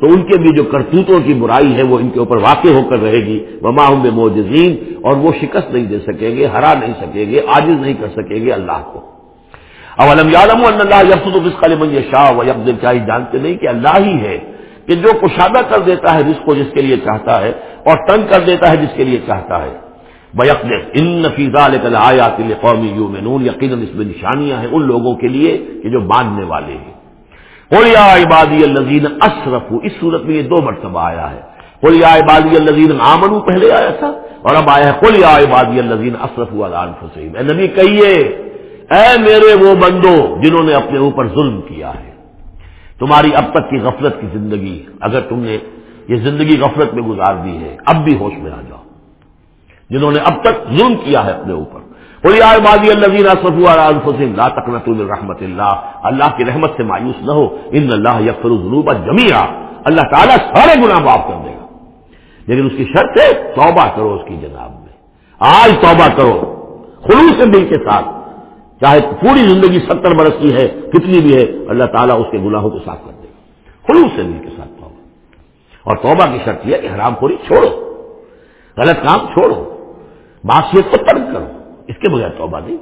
تو ان کے بھی جو کرتوتوں کی برائی ہے، وہ ان کے اوپر واقع ہو کر رہے گی۔ وما ہوں بے موجزین اور وہ شکست نہیں دے سکیں گے، ہرا نہیں سکیں گے، عاجز نہیں کر سکیں گے اللہ کو۔ اب علم عالم اللہ یب تو اس قلم شاہ و یب دل چاہیے جانتے نہیں کہ اللہ ہی ہے۔ کہ جو کشادہ کر دیتا ہے جس کو جس کے لیے چاہتا ہے اور تنگ کر دیتا ہے جس کے لیے چاہتا ہے۔ بیک ان نفیزہ آیا قومی یو مینون یقیناً اس میں نشانیاں ہیں ان لوگوں کے لیے کہ جو باندھنے والے ہیں۔ قلیا عبادی الزین اشرف اس صورت میں یہ دو مرتبہ آیا ہے۔ قلیا عبادی الزین آمن پہلے آیا تھا اور اب آیا ہے۔ قلیا عبادی الزین اصرف اشرف حسین اے نبی کہیے، اے میرے وہ بندو جنہوں نے اپنے اوپر ظلم کیا ہے۔ تمہاری اب تک کی غفلت کی زندگی، اگر تم نے یہ زندگی غفلت میں گزار دی ہے، اب بھی ہوش میں آ جاؤ۔ جنہوں نے اب تک ظلم کیا ہے اپنے اوپر۔ کوئی آئے بادی اللہ تک رحمت اللہ۔ اللہ کی رحمت سے مایوس نہ ہو۔ ان اللہ یکفر الجنوب جمیا اللہ تعالیٰ سارے گناہ معاف کر دے گا۔ لیکن اس کی شرط ہے توبہ کرو اس کی جناب میں۔ آج توبہ کرو۔ خلوص دل کے ساتھ۔ چاہے پوری زندگی ستر برس کی ہے، کتنی بھی ہے، اللہ تعالیٰ اس کے گناہوں کو صاف کر دے خلوص سے دل کے ساتھ توبہ۔ اور توبہ کی شرط یہ کہ حرام خوری چھوڑو۔ غلط کام چھوڑو۔ معاشیت کو ترک کرو۔ اس کے بغیر توبہ نہیں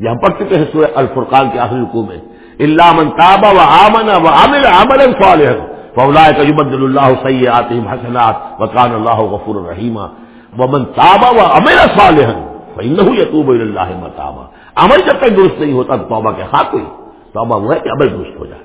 یہاں پڑھ چکے ہیں سورہ الفرقان کے آخری رکو میں۔ اللہ من تابا و آمن و عامل عمل صالح فولا کبد اللہ سیات حسنات وکان اللہ غفور الرحیمہ ومن تابا و عمل صالح فإنه يتوب إلى الله متابا۔ عمل جب تک درست نہیں ہوتا تو توبہ کے خاک ہوئی۔ توبہ وہ ہے کہ عمل درست ہو جائے۔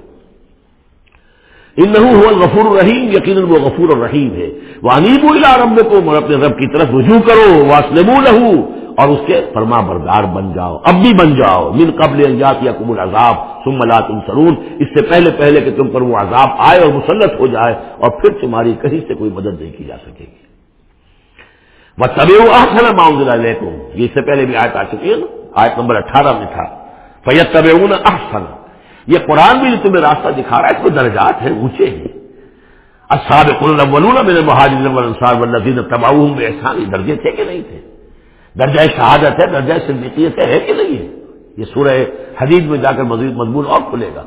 ان هو الغفور الرحیم، یقیناً وہ غفور الرحیم ہے۔ وہ انیب اللہ رب کو اور اپنے رب کی طرف رجوع کرو واسلم لہو، اور اس کے فرما بردار بن جاؤ، اب بھی بن جاؤ۔ من قبل انجات یا قبول عذاب سم لا تم سرون اس سے پہلے پہلے کہ تم پر وہ عذاب آئے اور مسلط ہو جائے، اور پھر تمہاری کہیں سے کوئی مدد نہیں کی جا سکے گی۔ وہ طبی آسن معاوضہ لے یہ اس سے پہلے بھی آیت آ چکی ہے نا۔ آیت نمبر اٹھارہ میں تھا۔ فیت طب احسن یہ قرآن بھی جو تمہیں راستہ دکھا رہا ہے، اس میں درجات ہیں، اونچے ہیں۔ اصحاب الاولون من مہاجر والانصار والذین تبعوهم باحسان درجے تھے کہ نہیں تھے؟ درجہ شہادت ہے، درجہ صدیقیت ہے کہ نہیں ہے؟ یہ سورہ حدید میں جا کر مزید مضمون اور کھلے گا۔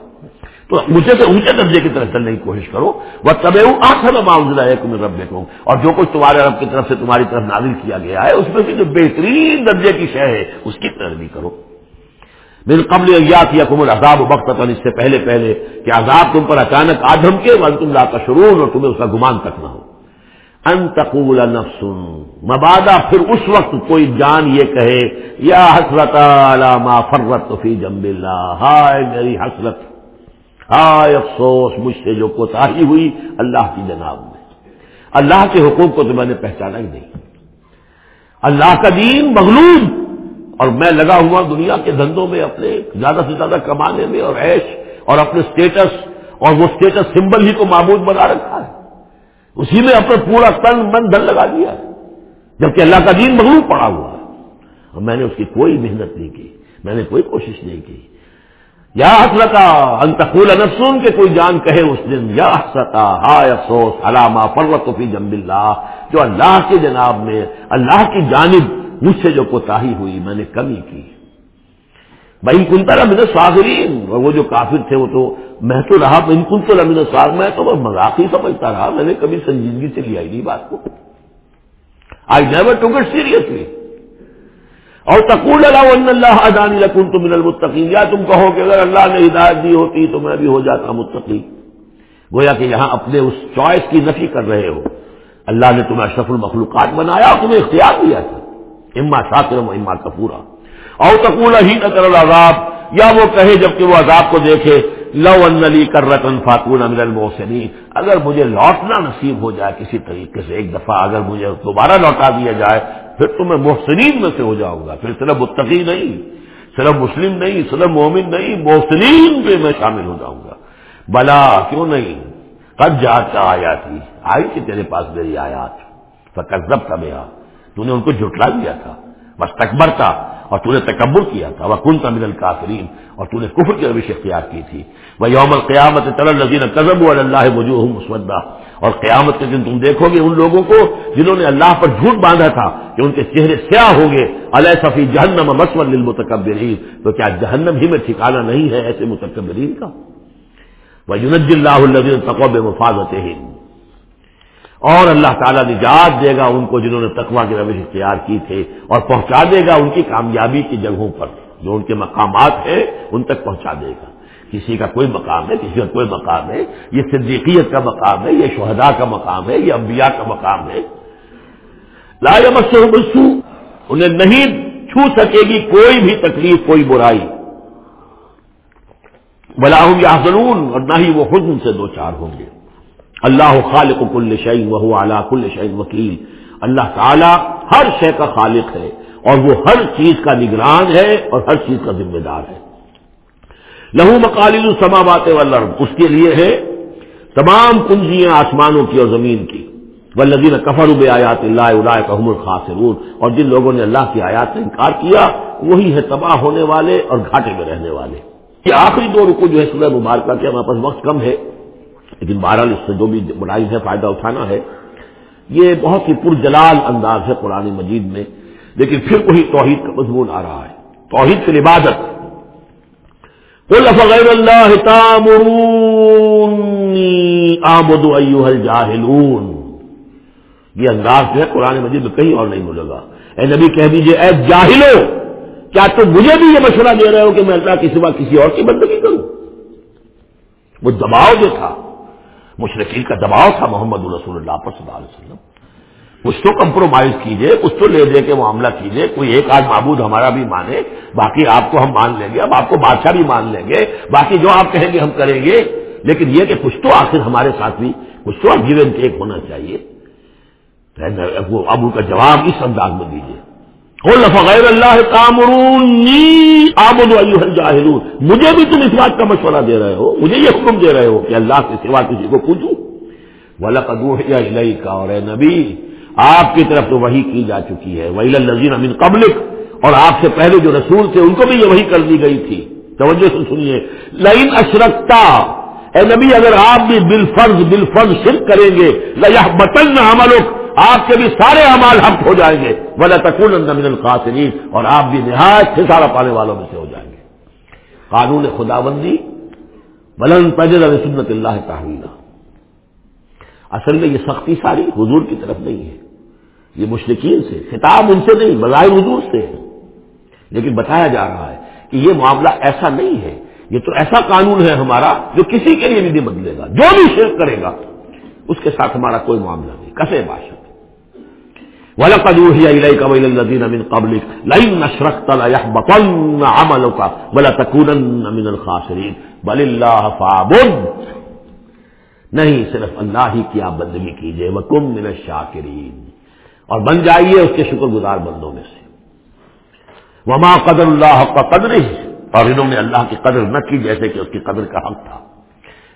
تو مجھے سے اونچے درجے کی طرف چلنے کی کوشش کرو۔ وہ طب آخر معاوضہ ہے تمہیں رب دیکھو اور جو کچھ تمہارے رب کی طرف سے تمہاری طرف نازل کیا گیا ہے، اس میں سے جو بہترین درجے کی شے ہے، اس کی پیروی کرو۔ بال قبل یات یا کمر عذاب وقت اس سے پہلے پہلے کہ عذاب تم پر اچانک آدم کے ون تم لا کا شرون اور تمہیں اس کا گمان تک نہ ہو۔ انتقول نفس مبادہ پھر اس وقت کوئی جان یہ کہے، یا حسرت ما فرت فی جمب اللہ، ہائے میری حسرت! ہائے افسوس، مجھ سے جو کوتاہی ہوئی، اللہ کی جناب میں۔ اللہ کے حقوق کو تو میں نے پہچانا ہی نہیں۔ اللہ کا دین مغلوب، اور میں لگا ہوا دنیا کے دھندوں میں اپنے زیادہ سے زیادہ کمانے میں اور ایش اور اپنے سٹیٹس اور وہ سٹیٹس سمبل ہی کو معبود بنا رکھا ہے۔ اسی میں اپنا پورا تن، من، دھن لگا دیا ہے۔ جبکہ اللہ کا دین مغلوب پڑا ہوا ہے۔ اور میں نے اس کی کوئی محنت نہیں کی، میں نے کوئی کوشش نہیں کی۔ یا حسرتا انتقول نفسون کے کوئی جان کہے اس دن، یا حسرتا، ہائے افسوس علامہ فرت فی جنب اللہ، جو اللہ کے جناب میں، اللہ کی جانب مجھ سے جو کوتاہی ہوئی، میں نے کمی کی۔ بھائی کنتا رمین سواگرین اور وہ جو کافر تھے، وہ تو میں تو رہا، ان کن تو رمین سواگ میں تو مذاق ہی سمجھتا رہا، میں نے کبھی سنجیدگی سے لیا ہی نہیں بات کو۔ I never to get seriously اور تقول اللہ اللہ ادانی لکن تم المتقین۔ یا تم کہو کہ اگر اللہ نے ہدایت دی ہوتی تو میں بھی ہو جاتا متقی۔ گویا کہ یہاں اپنے اس چوائس کی نفی کر رہے ہو۔ اللہ نے تمہیں اشرف المخلوقات بنایا اور تمہیں اختیار دیا تھا۔ اما شاطرم اما کپورا اور تقول ہی نہ کر العذاب۔ یا وہ کہے جبکہ وہ عذاب کو دیکھے۔ لو انلی کر رتن فاتون امر الموسنی اگر مجھے لوٹنا نصیب ہو جائے کسی طریقے سے ایک دفعہ، اگر مجھے دوبارہ لوٹا دیا جائے، پھر تو میں محسنین میں سے ہو جاؤں گا۔ پھر صرف متقی نہیں، صرف مسلم نہیں، صرف مومن نہیں، محسنین پہ میں شامل ہو جاؤں گا۔ بلا، کیوں نہیں؟ کب جات کا آیا تھی آئی تھی تیرے پاس میری آیات۔ فکزب کا بیا تو نے ان کو جھٹلا دیا تھا۔ بس تکبر تھا اور تو نے تکبر کیا تھا۔ وہ کن تمل القافرین اور تو نے کفر کی روش اختیار کی تھی۔ وہ یوم القیامت تل الزین قزب اللہ وجوہ مسودہ اور قیامت کے دن تم دیکھو گے ان لوگوں کو جنہوں نے اللہ پر جھوٹ باندھا تھا کہ ان کے چہرے سیاہ ہوں گے۔ علیہ صفی جہنم مسور للمتکبرین تو کیا جہنم ہی میں ٹھکانا نہیں ہے ایسے متکبرین کا؟ وہ یونج اللہ الدین تقوب مفاظت اور اللہ تعالیٰ نجات دے گا ان کو جنہوں نے تقوا کی روش اختیار کی تھے اور پہنچا دے گا ان کی کامیابی کی جگہوں پر، جو ان کے مقامات ہیں، ان تک پہنچا دے گا۔ کسی کا کوئی مقام ہے، کسی کا کوئی مقام ہے، یہ صدیقیت کا مقام ہے، یہ شہداء کا مقام ہے، یہ انبیاء کا مقام ہے۔ لا بسو انہیں نہیں چھو سکے گی کوئی بھی تکلیف، کوئی برائی۔ بلاحم یا اور نہ ہی وہ حزن سے دو چار ہوں گے۔ اللہ خالق کل شعین وہ اعلیٰ کل شعین وکیل۔ اللہ تعالی ہر شے کا خالق ہے اور وہ ہر چیز کا نگران ہے اور ہر چیز کا ذمہ دار ہے۔ لہو مکالل سما بات اس کے لیے ہے تمام کنجیاں آسمانوں کی اور زمین کی۔ و لذین کفر آیات اللہ اللہ کام الخاص اور جن لوگوں نے اللہ کی آیات سے انکار کیا، وہی ہے تباہ ہونے والے اور گھاٹے میں رہنے والے۔ یہ آخری دو رکو جو ہے سورہ مبارکہ کے، ہمارے پاس وقت کم ہے۔ لیکن بہرحال اس سے جو بھی بڑائی ہے، فائدہ اٹھانا ہے، یہ بہت ہی پرجلال انداز ہے قرآن مجید میں۔ لیکن پھر وہی توحید کا مضمون آ رہا ہے۔ توحید کی عبادت۔ غیر اللہ آمد الجاہلون یہ انداز جو ہے قرآن مجید میں کہیں اور نہیں ملے گا۔ اے نبی کہہ دیجیے، اے جاہلو، کیا تم مجھے بھی یہ مشورہ دے رہے ہو کہ میں اللہ کی سوا کسی اور کی بندگی کروں؟ وہ دباؤ جو تھا مشرقین کا دباؤ تھا محمد رسول اللہ پر صلی اللہ علیہ وسلم۔ کچھ تو کمپرومائز کیجیے کچھ تو لے دے کے معاملہ کیجیے کوئی ایک آدھ معبود ہمارا بھی مانے، باقی آپ کو ہم مان لیں گے، اب آپ کو بادشاہ بھی مان لیں گے، باقی جو آپ کہیں گے ہم کریں گے۔ لیکن یہ کہ کچھ تو آخر ہمارے ساتھ بھی، کچھ تو گیو اینڈ ٹیک ہونا چاہیے۔ اب ان کا جواب اس انداز میں دیجیے غیر اللہ مجھے بھی تم اس بات کا مشورہ دے رہے ہو، مجھے یہ حکم دے رہے ہو کہ اللہ کے سوا کسی کو پوچھوں وہی کا اور اے نبی، آپ کی طرف تو وہی کی جا چکی ہے. وہی الزین امین قبلک اور آپ سے پہلے جو رسول تھے، ان کو بھی یہ وہی کر دی گئی تھی. توجہ سے سنیے. لائن اشرکتا اے نبی، اگر آپ بھی بال فرض فرض شرک کریں گے لیا بتن عملک آپ کے بھی سارے امال حق ہو جائیں گے۔ بلا تکون من القاصرین اور آپ بھی نہایت سارا پانے والوں میں سے ہو جائیں گے۔ قانون خدا بندی بلند پجر سنت اللہ تحویلہ اصل میں یہ سختی ساری حضور کی طرف نہیں ہے۔ یہ مشرقین سے، خطاب ان سے نہیں، بظاہر حضور سے ہے۔ لیکن بتایا جا رہا ہے کہ یہ معاملہ ایسا نہیں ہے۔ یہ تو ایسا قانون ہے ہمارا جو کسی کے لیے بھی نہیں بدلے گا۔ جو بھی شرک کرے گا، اس کے ساتھ ہمارا کوئی معاملہ نہیں۔ کسے بادشاہ۔ باشد قبل نشرق عمل کا بلا تکون من الخاصرین بل اللہ فابد نہیں، صرف اللہ ہی کی آپ بندگی کیجیے وہ کم من شاکرین اور بن جائیے اس کے شکر گزار بندوں میں سے. وما قدر اللہ کا قدر ہی اور انہوں نے اللہ کی قدر نہ کی جیسے کہ اس کی قدر کا حق تھا.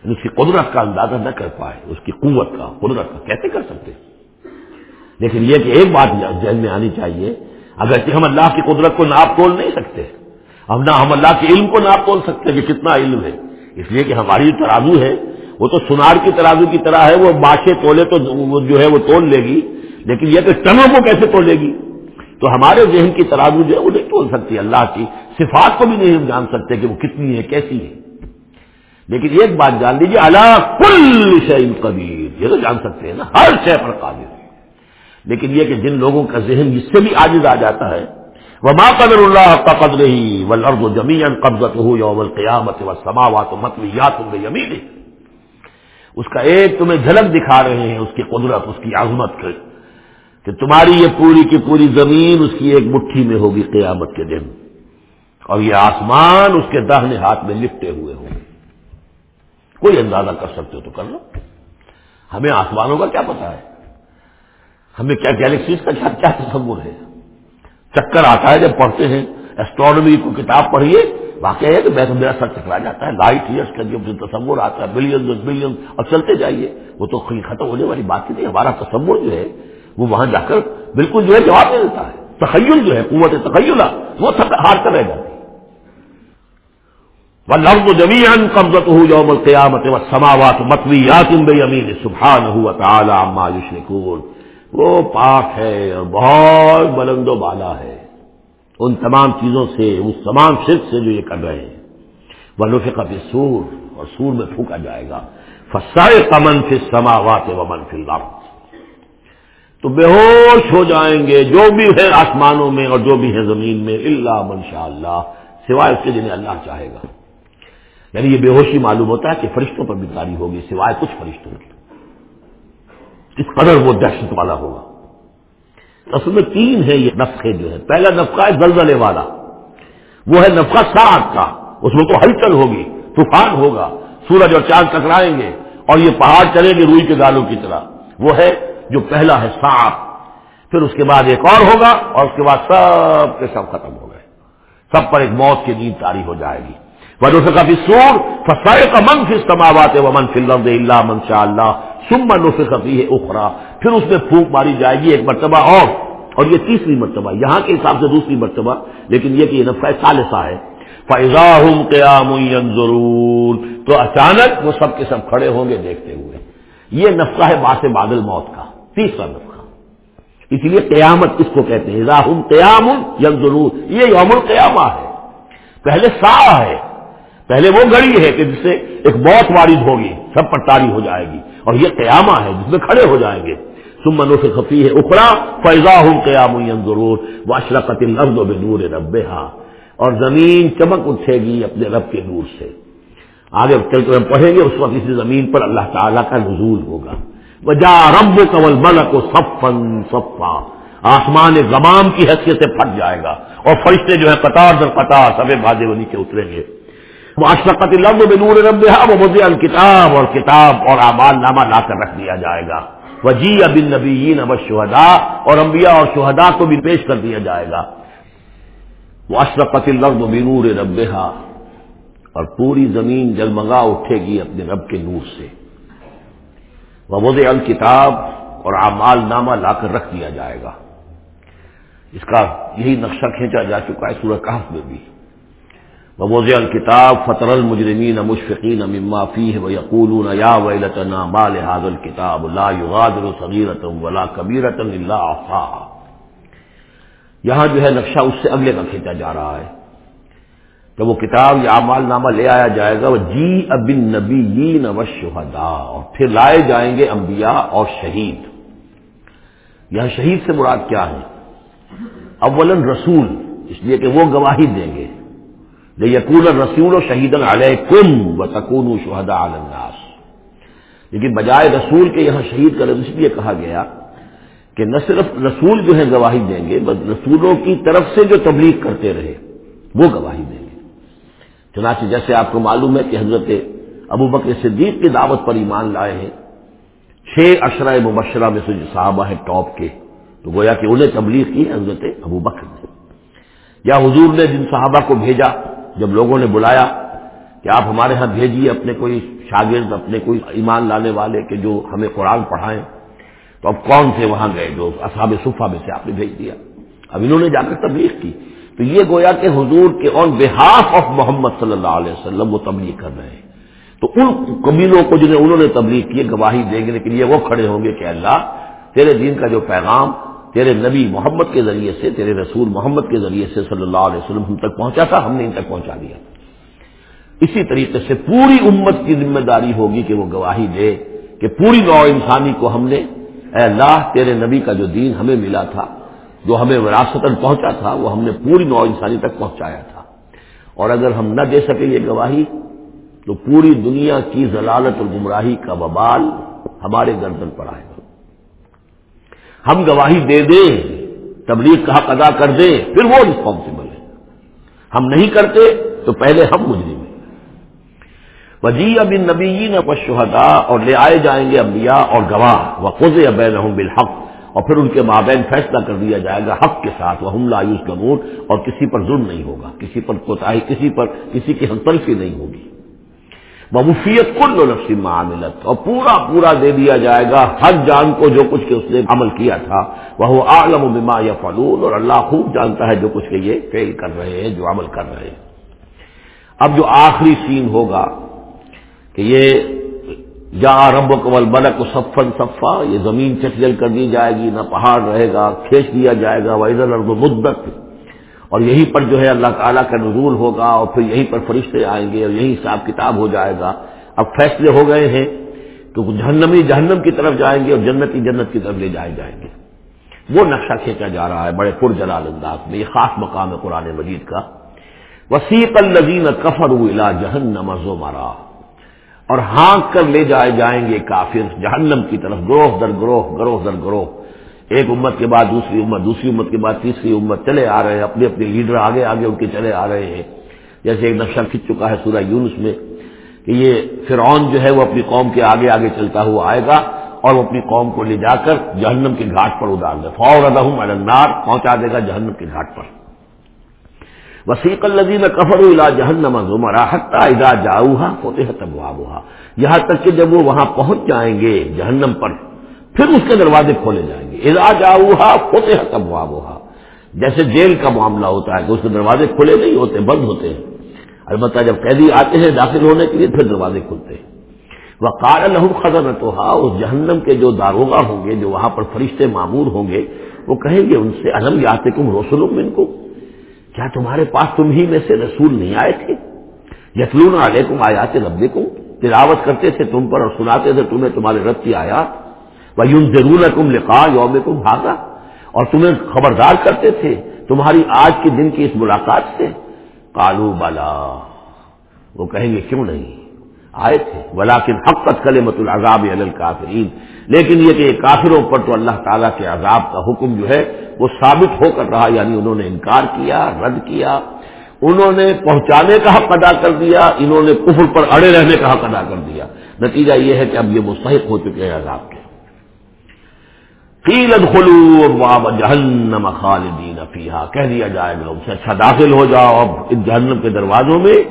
یعنی اس کی قدرت کا اندازہ نہ کر پائے، اس کی قوت کا، قدرت کا، کیسے کر سکتے؟ لیکن یہ کہ ایک بات ذہن میں آنی چاہیے، اگر ہم اللہ کی قدرت کو ناپ تول نہیں سکتے، اب نہ ہم اللہ کے علم کو نہ تول سکتے کہ کتنا علم ہے۔ اس لیے کہ ہماری ترازو ہے، وہ تو سنار کی ترازو کی طرح ہے، وہ باشے تولے تو جو ہے وہ تول لے گی، لیکن یہ کہ ٹنوں کو کیسے تولے گی؟ تو ہمارے ذہن کی ترازو جو ہے وہ نہیں تول سکتی، اللہ کی صفات کو بھی نہیں ہم جان سکتے کہ وہ کتنی ہے، کیسی ہے۔ لیکن ایک بات جان لیجیے اللہ کل شعین قبیر یہ تو جان سکتے ہیں نا، ہر شے پر قابل لیکن یہ کہ جن لوگوں کا ذہن اس سے بھی عاجز آ جاتا ہے وہ ماں قدر اللہ کا قدر ہی و لرز و زمین قبضت ہو یا قیامت و سماوات مت یمین اس کا ایک تمہیں جھلک دکھا رہے ہیں، اس کی قدرت، اس کی عظمت کے۔ کہ تمہاری یہ پوری کی پوری زمین اس کی ایک مٹھی میں ہوگی قیامت کے دن۔ اور یہ آسمان اس کے دہنے ہاتھ میں لپٹے ہوئے ہوں۔ گے کوئی اندازہ کر سکتے ہو تو کر لو۔ ہمیں آسمانوں کا کیا پتا ہے؟ ہمیں کیا گیلیکسیز کا کیا کیا تصور ہے؟ چکر آتا ہے جب پڑھتے ہیں ایسٹرانومی کو کتاب پڑھیے، واقعہ ہے کہ میں تو میرا سر چکرا جاتا ہے لائٹ ایئرس کا جو تصور آتا ہے بلین بلین اور چلتے جائیے۔ وہ تو ختم ہونے والی بات نہیں، ہمارا تصور جو ہے، وہ وہاں جا کر بالکل جو ہے جواب دے دیتا ہے۔ تخیل جو ہے، قوت تخیلہ وہ سب ہار کر رہ جاتی وہ لفظ جمیان قبضت ہو یوم القیامت و سماوات متوی یا تم بے امین سبحان ہوا تعالی مایوش نکول وہ پاک ہے اور بہت بلند و بالا ہے۔ ان تمام چیزوں سے، اس تمام شرک سے جو یہ کر رہے ہیں۔ وہ لفے کا سور اور سور میں پھونکا جائے گا۔ فسائے کمن فی سماوات و من فی الارض تو بے ہوش ہو جائیں گے جو بھی ہے آسمانوں میں اور جو بھی ہے زمین میں اللہ من شاء اللہ سوائے اس کے جنہیں اللہ چاہے گا۔ یعنی یہ بے ہوشی معلوم ہوتا ہے کہ فرشتوں پر بھی تاری ہوگی، سوائے کچھ فرشتوں کی۔ اس قدر وہ دہشت والا ہوگا۔ اصل میں تین ہے یہ نفقے جو ہے پہلا نفقہ ہے زلزلے والا۔ وہ ہے نفقہ سات کا۔ اس میں تو ہلچل ہوگی، طوفان ہوگا۔ سورج اور چاند ٹکرائیں گے اور یہ پہاڑ چلیں گے روئی کے گالوں کی طرح۔ وہ ہے جو پہلا ہے سانپ پھر اس کے بعد ایک اور ہوگا اور اس کے بعد سب کے سب ختم ہو گئے۔ سب پر ایک موت کی نیند تاری ہو جائے گی۔ وجہ سے کبھی سور فسائے کا من فی استماوات و من فی اللہ اللہ من شاء اللہ سم من سے کبھی ہے اخرا پھر اس میں پھونک ماری جائے گی ایک مرتبہ اور اور یہ تیسری مرتبہ، یہاں کے حساب سے دوسری مرتبہ، لیکن یہ کہ یہ نفع سالسہ ہے۔ فیضا ہوں قیام ضرور تو اچانک وہ سب کے سب کھڑے ہوں گے دیکھتے ہوئے۔ یہ نفقہ ہے باس بادل موت کا، تیسرا نفقہ۔ اس لیے قیامت اس کو کہتے ہیں؟ راہم قیام یم ضرور یہ یوم القیامہ ہے۔ پہلے سا ہے۔ پہلے وہ گھڑی ہے کہ جس سے ایک موت وارد ہوگی، سب پر تاری ہو جائے گی۔ اور یہ قیامہ ہے جس میں کھڑے ہو جائیں گے۔ تم منو سے خفی ہے اکڑا فیضا ہوں قیام ضرور وہ اشرقت لفظ و رب اور زمین چمک اٹھے گی اپنے رب کے نور سے۔ آگے چل کر ہم پڑھیں گے، اس وقت اسی زمین پر اللہ تعالیٰ کا نزول ہوگا۔ وجا رب کول ملک و سفن صفا۔ آسمان غمام کی حیثیت سے پھٹ جائے گا۔ اور فرشتے جو ہے قطار در قطار سبے بھاجے وہ نیچے اتریں گے۔ وہ اشرقت بنور رب وہ مجھے الکتاب اور کتاب اور اعمال نامہ لا کر رکھ دیا جائے گا۔ وجی ابن نبی اب شہدا اور انبیاء اور شہدا کو بھی پیش کر دیا جائے گا۔ وہ اشرقت لفظ بنور رب اور پوری زمین جلمگا اٹھے گی اپنے رب کے نور سے۔ وبود الکتاب اور اعمال نامہ لا کر رکھ دیا جائے گا۔ اس کا یہی نقشہ کھینچا جا چکا ہے سورہ کہف میں بھی۔ وبوز الکتاب فطر المجرمین مشفقین مما فیہ ویقولون یا ویلتنا ما لهذا الكتاب لا يغادر صغیرتا ولا کبیرتا الا احصاها یہاں جو ہے نقشہ اس سے اگلے کا کھینچا جا رہا ہے۔ کہ وہ کتاب یا مال نامہ لے آیا جائے گا۔ وہ جی ابن نبی و شہدا اور پھر لائے جائیں گے انبیاء اور شہید۔ یہاں شہید سے مراد کیا ہے؟ اول رسول، اس لیے کہ وہ گواہی دیں گے۔ یقون رسول و شہید علیہ کم و تکون شہدا الناس. لیکن بجائے رسول کے یہاں شہید کر اس لیے کہا گیا کہ نہ صرف رسول جو ہے گواہی دیں گے بس رسولوں کی طرف سے جو تبلیغ کرتے رہے، وہ گواہی دیں گے۔ چنانچہ جیسے آپ کو معلوم ہے کہ حضرت ابو بکر صدیق کی دعوت پر ایمان لائے ہیں، چھ اشرۂ مبشرہ میں سے جو صحابہ ہیں ٹاپ کے، تو گویا کہ انہیں تبلیغ کی حضرت ابو بکر نے۔ یا حضور نے جن صحابہ کو بھیجا جب لوگوں نے بلایا کہ آپ ہمارے ہاں بھیجیے اپنے کوئی شاگرد، اپنے کوئی ایمان لانے والے کہ جو ہمیں قرآن پڑھائیں، تو اب کون تھے وہاں گئے جو اصحاب صفحہ میں سے آپ نے بھیج دیا؟ اب انہوں نے جا کر تبلیغ کی۔ تو یہ گویا کہ حضور کے آن بہاف آف محمد صلی اللہ علیہ وسلم وہ تبلیغ کر رہے ہیں۔ تو ان قبیلوں کو جنہیں انہوں نے تبلیغ کی گواہی دینے کے لیے وہ کھڑے ہوں گے کہ اللہ تیرے دین کا جو پیغام تیرے نبی محمد کے ذریعے سے، تیرے رسول محمد کے ذریعے سے صلی اللہ علیہ وسلم ہم تک پہنچا تھا، ہم نے ان تک پہنچا دیا۔ اسی طریقے سے پوری امت کی ذمہ داری ہوگی کہ وہ گواہی دے کہ پوری نو انسانی کو ہم نے، اے اللہ، تیرے نبی کا جو دین ہمیں ملا تھا، جو ہمیں وراثت پہنچا تھا، وہ ہم نے پوری نو انسانی تک پہنچایا تھا۔ اور اگر ہم نہ دے سکے یہ گواہی، تو پوری دنیا کی ضلالت اور گمراہی کا وبال ہمارے گردن پر آئے گا۔ ہم گواہی دے دیں، تبلیغ کا حق ادا کر دیں، پھر وہ رسپانسبل ہے۔ ہم نہیں کرتے تو پہلے ہم مجرم ہیں۔ وجی اب ان نبی شہدا اور لے آئے جائیں گے انبیاء اور گواہ۔ و خود بین بالحق، اور پھر ان کے مابین فیصلہ کر دیا جائے گا حق کے ساتھ۔ وہ حملہ آیوش گمون اور کسی پر ظلم نہیں ہوگا، کسی پر کوتا کسی پر، کسی کی ہم تلفی نہیں ہوگی۔ مفیت کل نفسی معاملت اور پورا پورا دے دیا جائے گا ہر جان کو جو کچھ کہ اس نے عمل کیا تھا وہ عالم و بما یا فلون اور اللہ خوب جانتا ہے جو کچھ کہ یہ فیل کر رہے ہیں، جو عمل کر رہے ہیں۔ اب جو آخری سین ہوگا کہ یہ جا رب قبل بلک و صفن صفا، یہ زمین چٹل کر دی جائے گی، نہ پہاڑ رہے گا، کھینچ دیا جائے گا ویزن اور مدت اور یہیں پر جو ہے اللہ تعالیٰ کا نزول ہوگا اور پھر یہیں پر فرشتے آئیں گے اور یہی حساب کتاب ہو جائے گا۔ اب فیصلے ہو گئے ہیں تو جہنمی جہنم کی طرف جائیں گے اور جنتی جنت کی طرف لے جائے جائیں گے۔ وہ نقشہ کھینچا جا رہا ہے بڑے پر جلال انداز میں، یہ خاص مقام ہے قرآن مجید کا۔ وسیق الزین کفر الا جہنم و مرا اور ہانک کر لے جائے جائیں گے کافر جہنم کی طرف، گروہ در گروہ گروہ در گروہ۔ ایک امت کے بعد دوسری امت دوسری امت کے بعد تیسری امت چلے آ رہے ہیں، اپنے اپنے لیڈر آگے آگے ان کے چلے آ رہے ہیں۔ جیسے ایک نقشہ کھنچ چکا ہے سورہ یونس میں کہ یہ فرعون جو ہے وہ اپنی قوم کے آگے آگے چلتا ہوا آئے گا اور وہ اپنی قوم کو لے جا کر جہنم کے گھاٹ پر ادار دے فور ادہم النار، پہنچا دے گا جہنم کے گھاٹ پر۔ وسیق الزی میں کفر الا جہنم زمرا حتہ ادا جاؤ فتح تب یہاں تک کہ جب وہ وہاں پہنچ جائیں گے جہنم پر، پھر اس کے دروازے کھولے جائیں گے۔ ادا جاؤ فتح تب جیسے جیل کا معاملہ ہوتا ہے کہ اس کے دروازے کھلے نہیں ہوتے، بند ہوتے ہیں۔ البتہ جب قیدی آتے ہیں داخل ہونے کے لیے پھر دروازے کھلتے ہیں۔ وہ کار الحم خزر تو اس جہنم کے جو داروگا ہوں گے، جو وہاں پر فرشتے معمور ہوں گے، وہ کہیں گے ان سے، الم یاتے کم روسل ان کو کیا تمہارے پاس تم ہی میں سے رسول نہیں آئے تھے؟ یتلون علیکم آیات رب تلاوت کرتے تھے تم پر اور سناتے تھے تمہیں تمہارے رب کی آیات۔ وہ یون ضرور کم لکھا یوم کم بھاگا اور تمہیں خبردار کرتے تھے تمہاری آج کے دن کی اس ملاقات سے۔ کالو بالا وہ کہیں گے، کیوں نہیں؟ آئے تھے۔ ولاکن حقت کل مت العذاب الکافرین لیکن یہ کہ کافروں پر تو اللہ تعالیٰ کے عذاب کا حکم جو ہے، وہ ثابت ہو کر رہا یعنی انہوں نے انکار کیا، رد کیا۔ انہوں نے پہنچانے کا حق ادا کر دیا، انہوں نے کفر پر اڑے رہنے کا حق ادا کر دیا۔ نتیجہ یہ ہے کہ اب یہ مستحق ہو چکے ہیں عذاب کے۔ جہنم خالدین فیحا کہہ دیا جائے گا ان سے اچھا داخل ہو جاؤ اب اس جہنم کے دروازوں میں۔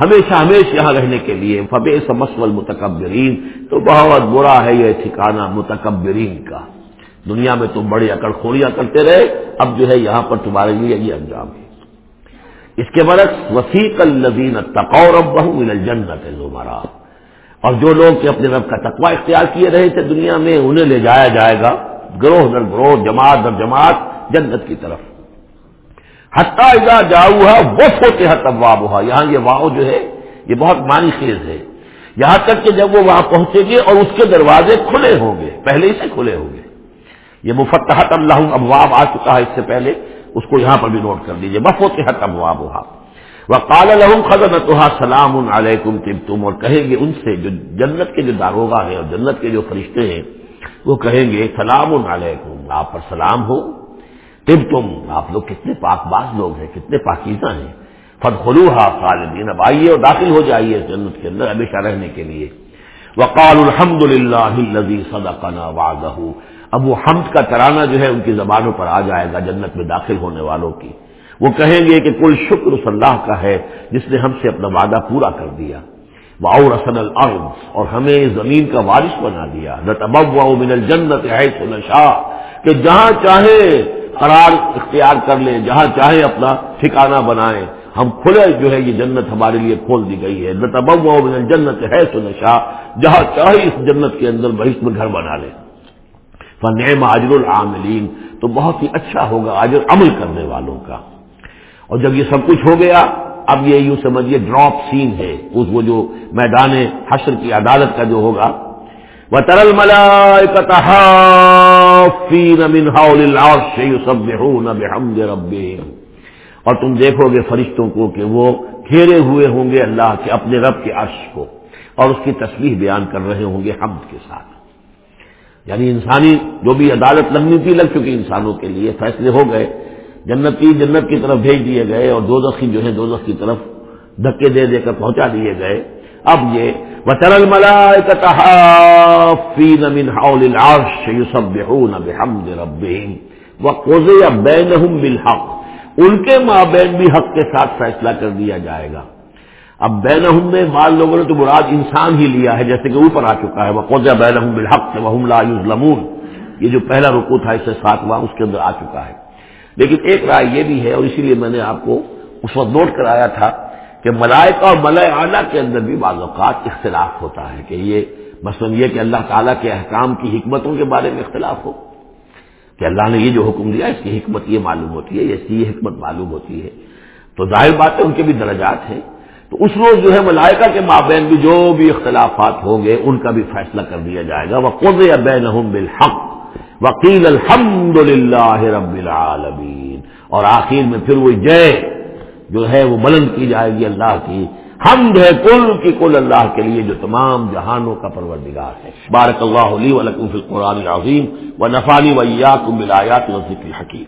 ہمیشہ ہمیشہ یہاں رہنے کے لیے۔ فبے سمسول متکبرین تو بہت برا ہے یہ ٹھکانا متکبرین کا۔ دنیا میں تم بڑی اکڑ خوریاں کرتے رہے۔ اب جو ہے یہاں پر تمہارے لیے یہ انجام ہے۔ اس کے برعکس وسیق الزین تقور بہو جنت زمرا۔ اور جو لوگ کہ اپنے رب کا تقوی اختیار کیے رہے تھے دنیا میں، انہیں لے جایا جائے گا۔ گروہ در گروہ، جماعت در جماعت، جنت کی طرف۔ حتہ ادا جاؤ وہ سوتے ہیں تب یہاں یہ واؤ جو ہے، یہ بہت مانی خیز ہے۔ یہاں تک کہ جب وہ وہاں پہنچے گے اور اس کے دروازے کھلے ہوں گے، پہلے ہی سے کھلے ہوں گے۔ یہ مفتحت اللہ ابواب آ چکا ہے اس سے پہلے، اس کو یہاں پر بھی نوٹ کر دیجیے بف ہوتے حت ابواب ہوا وہ کال الحم خزن تو سلام علیکم تم تم اور کہیں گے ان سے جو جنت کے جو داروگا ہیں اور جنت کے جو فرشتے ہیں وہ کہیں گے، سلام علیکم. آپ پر سلام ہو۔ تب تم، آپ لوگ کتنے پاک باز لوگ ہیں، کتنے پاکیزہ ہیں۔ فد خلوحا خالدین، اب آئیے اور داخل ہو جائیے جنت کے اندر ہمیشہ رہنے کے لیے۔ وقال الحمد للہ صدقنا وعدہ۔ اب وہ حمد کا ترانہ جو ہے ان کی زبانوں پر آ جائے گا جنت میں داخل ہونے والوں کی۔ وہ کہیں گے کہ کل شکر اللہ کا ہے جس نے ہم سے اپنا وعدہ پورا کر دیا۔ واؤ رسن الارض اور ہمیں زمین کا وارث بنا دیا۔ نہ من الجنت ہے کہ جہاں چاہے قرار اختیار کر لیں، جہاں چاہے اپنا ٹھکانہ بنائیں۔ ہم کھلے جو ہے، یہ جنت ہمارے لیے کھول دی گئی ہے۔ من جنت ہے سو نشا جہاں چاہے اس جنت کے اندر بہت میں گھر بنا لیں۔ فنعم عاجر العاملین تو بہت ہی اچھا ہوگا آجر عمل کرنے والوں کا۔ اور جب یہ سب کچھ ہو گیا اب یہ یوں سمجھیے ڈراپ سین ہے۔ اس وہ جو میدان حشر کی عدالت کا جو ہوگا۔ وہ ترل ملا اور تم دیکھو گے فرشتوں کو کہ وہ گھیرے ہوئے ہوں گے اللہ کے اپنے رب کے عرش کو اور اس کی تصویر بیان کر رہے ہوں گے حمد کے ساتھ۔ یعنی انسانی جو بھی عدالت لگنی تھی لگ چکی انسانوں کے لیے فیصلے ہو گئے۔ جنتی جنت کی طرف بھیج دیے گئے اور دوزخی جو ہے دو کی طرف دھکے دے دے کر پہنچا دیے گئے۔ اب یہ وطل ملا بالحق۔ ان کے ماں بین بھی حق کے ساتھ فیصلہ کر دیا جائے گا۔ اب بین میں بعض لوگوں نے تو مراد انسان ہی لیا ہے، جیسے کہ اوپر آ چکا ہے۔ وہ قوضہ بین بالحق وحم لا لمون یہ جو پہلا رکو تھا، اس سے ساتواں، اس کے اندر آ چکا ہے۔ لیکن ایک رائے یہ بھی ہے، اور اسی لیے میں نے آپ کو اس وقت نوٹ کرایا تھا کہ ملائکہ اور ملئے اعلیٰ کے اندر بھی بعض اوقات اختلاف ہوتا ہے کہ یہ مثلاً یہ کہ اللہ تعالیٰ کے احکام کی حکمتوں کے بارے میں اختلاف ہو۔ کہ اللہ نے یہ جو حکم دیا، اس کی حکمت یہ معلوم ہوتی ہے اس کی یہ حکمت معلوم ہوتی ہے۔ تو ظاہر بات ہے، ان کے بھی درجات ہیں۔ تو اس روز جو ہے ملائکہ کے مابین بھی جو بھی اختلافات ہوں گے، ان کا بھی فیصلہ کر دیا جائے گا۔ وہ قد بین بالحق۔ وکیل الحمد للہ رب العالمین۔ اور آخر میں پھر وہ جے جو ہے وہ بلند کی جائے گی اللہ کی۔ حمد ہے کل کی کل اللہ کے لیے جو تمام جہانوں کا پروردگار ہے۔ بارک اللہ علی ولکم فی القرآن العظیم و نفانی ویا کم بلایات و ذکر حکیم